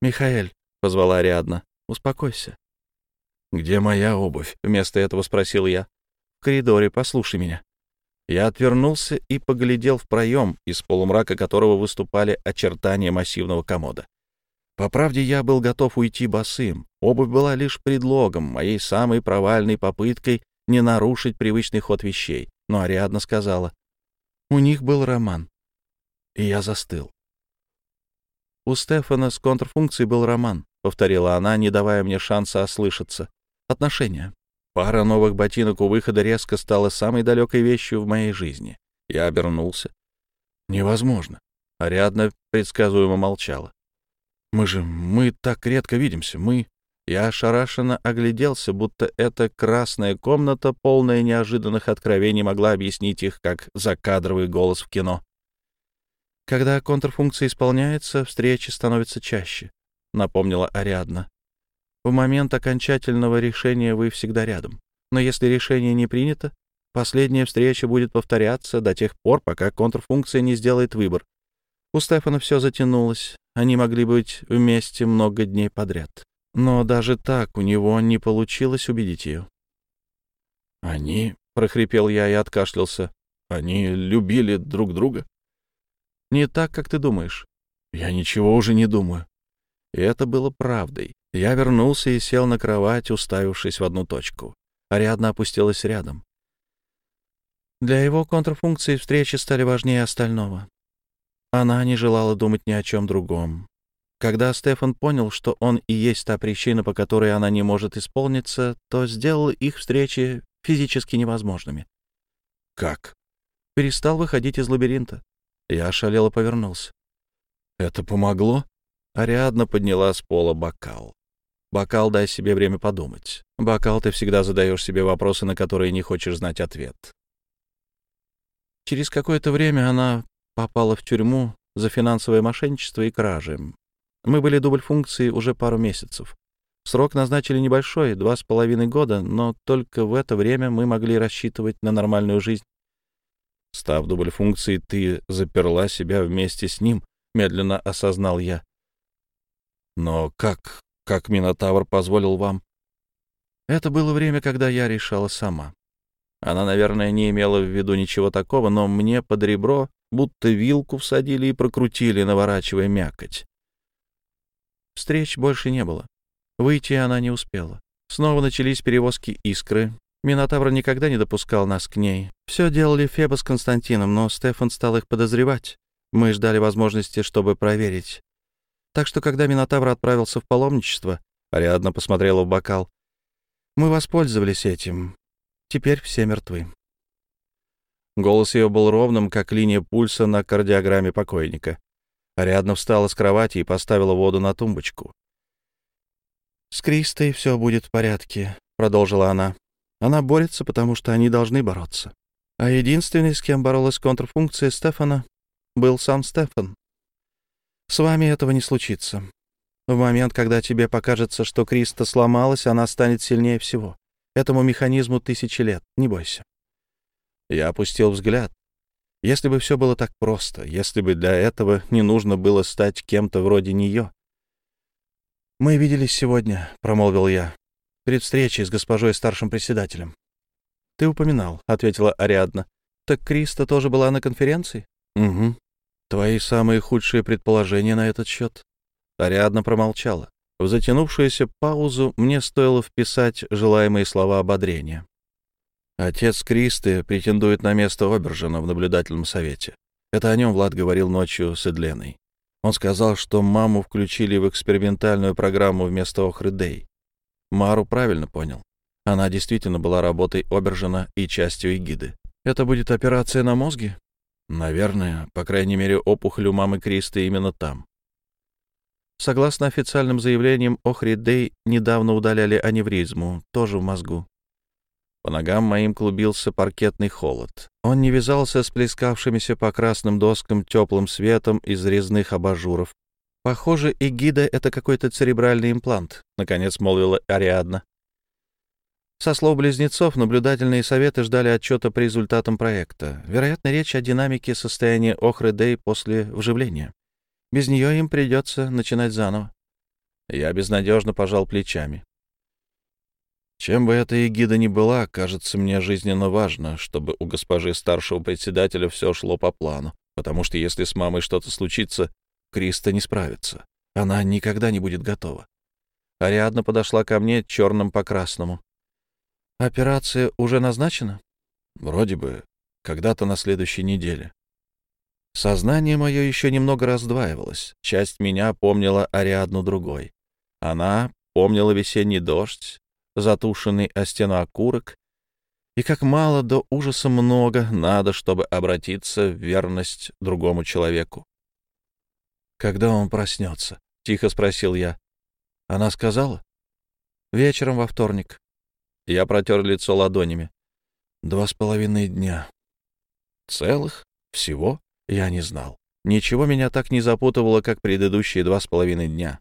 [SPEAKER 1] «Михаэль», — позвала Ариадна, — «успокойся». «Где моя обувь?» — вместо этого спросил я. «В коридоре, послушай меня». Я отвернулся и поглядел в проем, из полумрака которого выступали очертания массивного комода. По правде, я был готов уйти босым. Обувь была лишь предлогом, моей самой провальной попыткой не нарушить привычный ход вещей. Но Ариадна сказала, «У них был роман». И я застыл. «У Стефана с контрфункцией был роман», — повторила она, не давая мне шанса ослышаться. «Отношения. Пара новых ботинок у выхода резко стала самой далекой вещью в моей жизни. Я обернулся. «Невозможно». Ариадна предсказуемо молчала. «Мы же... мы так редко видимся. Мы...» Я ошарашенно огляделся, будто эта красная комната, полная неожиданных откровений, могла объяснить их, как закадровый голос в кино. Когда контрфункция исполняется, встречи становятся чаще, — напомнила Ариадна. В момент окончательного решения вы всегда рядом. Но если решение не принято, последняя встреча будет повторяться до тех пор, пока контрфункция не сделает выбор. У Стефана все затянулось, они могли быть вместе много дней подряд. Но даже так у него не получилось убедить ее.
[SPEAKER 2] Они, — прохрипел я и откашлялся, — они любили друг друга?
[SPEAKER 1] Не так, как ты думаешь.
[SPEAKER 2] Я ничего уже не думаю.
[SPEAKER 1] И это было правдой. Я вернулся и сел на кровать, уставившись в одну точку. Ариадна опустилась рядом. Для его контрфункции встречи стали важнее остального. Она не желала думать ни о чем другом. Когда Стефан понял, что он и есть та причина, по которой она не может исполниться, то сделал их встречи физически невозможными.
[SPEAKER 2] «Как?»
[SPEAKER 1] Перестал выходить из лабиринта. Я ошалело повернулся.
[SPEAKER 2] «Это помогло?»
[SPEAKER 1] Ариадна подняла с пола бокал. «Бокал, дай себе время подумать. Бокал, ты всегда задаешь себе вопросы, на которые не хочешь знать ответ». Через какое-то время она попала в тюрьму за финансовое мошенничество и кражи. Мы были дубль функции уже пару месяцев. Срок назначили небольшой, два с половиной года, но только в это время мы могли рассчитывать на нормальную жизнь. Став дубль функции, ты заперла себя вместе с ним, медленно осознал я. Но как, как Минотавр позволил вам? Это было время, когда я решала сама. Она, наверное, не имела в виду ничего такого, но мне под ребро будто вилку всадили и прокрутили, наворачивая мякоть. Встреч больше не было. Выйти она не успела. Снова начались перевозки искры. Минотавр никогда не допускал нас к ней. Все делали Феба с Константином, но Стефан стал их подозревать. Мы ждали возможности, чтобы проверить. Так что, когда Минотавр отправился в паломничество, Ариадна посмотрела в бокал. Мы воспользовались этим. Теперь все мертвы. Голос ее был ровным, как линия пульса на кардиограмме покойника. Ариадна встала с кровати и поставила воду на тумбочку. «С Кристой все будет в порядке», — продолжила она. «Она борется, потому что они должны бороться. А единственный, с кем боролась контрфункция Стефана, был сам Стефан. С вами этого не случится. В момент, когда тебе покажется, что Криста сломалась, она станет сильнее всего. Этому механизму тысячи лет, не бойся. Я опустил взгляд. Если бы все было так просто, если бы для этого не нужно было стать кем-то вроде нее. «Мы виделись сегодня», — промолвил я, — «перед встречей с госпожой старшим председателем». «Ты упоминал», — ответила Ариадна. «Так Криста тоже была на конференции?» «Угу. Твои самые худшие предположения на этот счет?» Ариадна промолчала. В затянувшуюся паузу мне стоило вписать желаемые слова ободрения. Отец Кристы претендует на место Обержена в наблюдательном совете. Это о нем Влад говорил ночью с Эдленой. Он сказал, что маму включили в экспериментальную программу вместо Охры Дэй. Мару правильно понял. Она действительно была работой Обержена и частью эгиды. Это будет операция на мозге? Наверное. По крайней мере, опухоль у мамы Кристы именно там. Согласно официальным заявлениям, Охри Дэй недавно удаляли аневризму, тоже в мозгу. По ногам моим клубился паркетный холод. Он не вязался с плескавшимися по красным доскам теплым светом из резных абажуров. «Похоже, эгида — это какой-то церебральный имплант», — наконец молвила Ариадна. Со слов близнецов, наблюдательные советы ждали отчета по результатам проекта. Вероятно, речь о динамике состояния Охры Дэй после вживления. Без нее им придется начинать заново. Я безнадежно пожал плечами. Чем бы эта эгида ни была, кажется мне жизненно важно, чтобы у госпожи старшего председателя все шло по плану, потому что если с мамой что-то случится, Криста не справится. Она никогда не будет готова. Ариадна подошла ко мне черным по красному. «Операция уже назначена?» «Вроде бы. Когда-то на следующей неделе». Сознание мое еще немного раздваивалось. Часть меня помнила Ариадну другой. Она помнила весенний дождь, затушенный о стену окурок, и как мало до ужаса много надо, чтобы обратиться в верность другому человеку. «Когда он проснется?» — тихо спросил я. Она сказала. «Вечером во вторник». Я протер лицо ладонями. «Два с половиной дня». «Целых? Всего?» Я не знал. Ничего меня так не запутывало, как предыдущие два с половиной дня.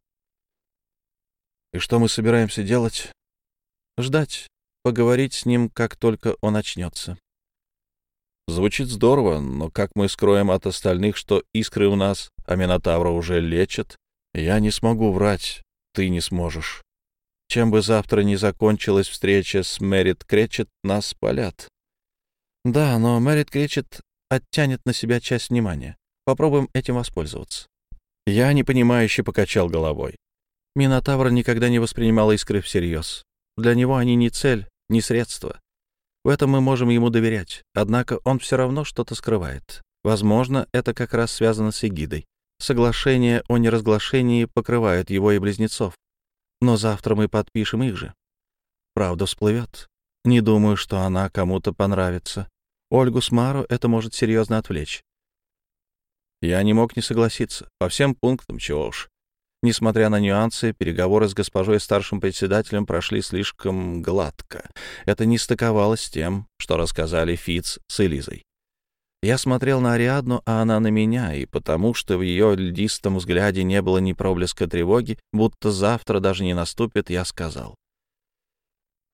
[SPEAKER 1] «И что мы собираемся делать?» Ждать, поговорить с ним, как только он очнется. Звучит здорово, но как мы скроем от остальных, что искры у нас, а Минотавра уже лечат? Я не смогу врать, ты не сможешь.
[SPEAKER 2] Чем бы завтра ни закончилась встреча с Мэрит Кречет, нас спалят.
[SPEAKER 1] Да, но Мэрит Кречет оттянет на себя часть внимания. Попробуем этим воспользоваться.
[SPEAKER 2] Я непонимающе покачал головой.
[SPEAKER 1] Минотавр никогда не воспринимал искры всерьез. Для него они не цель, не средство. В этом мы можем ему доверять. Однако он все равно что-то скрывает. Возможно, это как раз связано с эгидой. Соглашение о неразглашении покрывает его и близнецов. Но завтра мы подпишем их же. Правда всплывет. Не думаю, что она кому-то понравится. Ольгу Смару это может серьезно отвлечь. Я не мог не согласиться. По всем пунктам, чего уж. Несмотря на нюансы, переговоры с госпожой старшим председателем прошли слишком гладко. Это не стыковалось с тем, что рассказали Фиц с Элизой. Я смотрел на Ариадну, а она на меня, и потому что в ее льдистом взгляде не было ни проблеска тревоги, будто завтра даже не наступит, я сказал.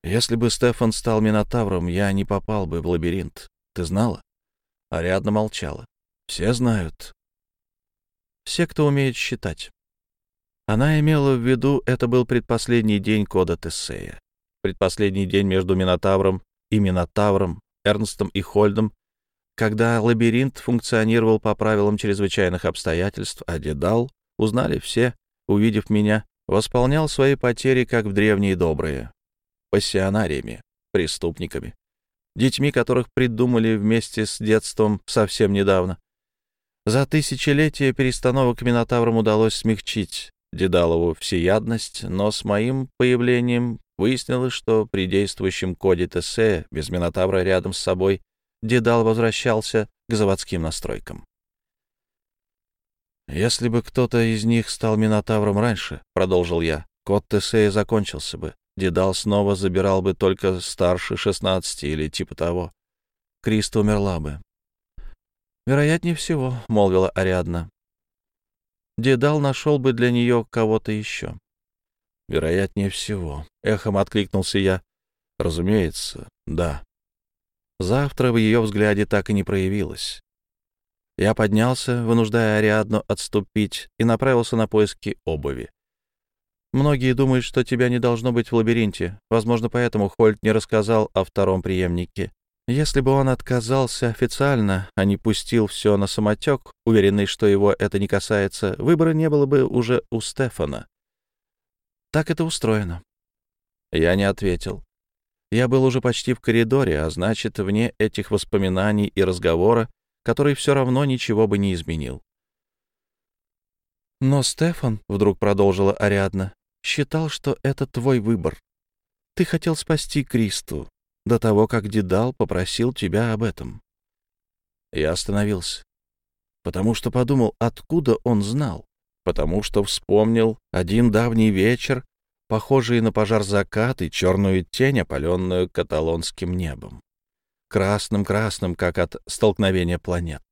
[SPEAKER 1] «Если бы Стефан стал Минотавром, я не попал бы в лабиринт. Ты знала?» Ариадна молчала. «Все знают». «Все, кто умеет считать». Она имела в виду, это был предпоследний день кода Тессея. Предпоследний день между Минотавром и Минотавром, Эрнстом и Хольдом, когда лабиринт функционировал по правилам чрезвычайных обстоятельств, а Дедал, узнали все, увидев меня, восполнял свои потери, как в древние добрые, пассионариями, преступниками, детьми которых придумали вместе с детством совсем недавно. За тысячелетия перестановок Минотаврам удалось смягчить Дедалову всеядность, но с моим появлением выяснилось, что при действующем коде ТСЭ без Минотавра рядом с собой Дедал возвращался к заводским настройкам. «Если бы кто-то из них стал Минотавром раньше, — продолжил я, — код Тесея закончился бы. Дедал снова забирал бы только старше шестнадцати или типа того. Криста умерла бы. «Вероятнее всего», — молвила Ариадна. Дедал нашел бы для нее кого-то еще. «Вероятнее всего», — эхом откликнулся я. «Разумеется, да». Завтра в ее взгляде так и не проявилось. Я поднялся, вынуждая Ариадну отступить, и направился на поиски обуви. Многие думают, что тебя не должно быть в лабиринте. Возможно, поэтому Хольт не рассказал о втором преемнике. Если бы он отказался официально, а не пустил все на самотек, уверенный, что его это не касается, выбора не было бы уже у Стефана. Так это устроено. Я не ответил. Я был уже почти в коридоре, а значит, вне этих воспоминаний и разговора, который все равно ничего бы не изменил. «Но Стефан», — вдруг продолжила Ариадна, — «считал, что это твой выбор. Ты хотел спасти Кристу до того, как Дедал попросил тебя об этом». Я остановился, потому что подумал, откуда он знал, потому что вспомнил один давний вечер, похожие на пожар закат и черную тень, опаленную каталонским небом. Красным-красным, как от столкновения планет.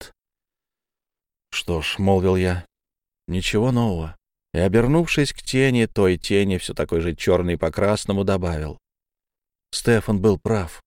[SPEAKER 1] «Что ж», — молвил я, — «ничего нового». И, обернувшись к тени, той тени, все такой же черный по красному, добавил. Стефан был прав.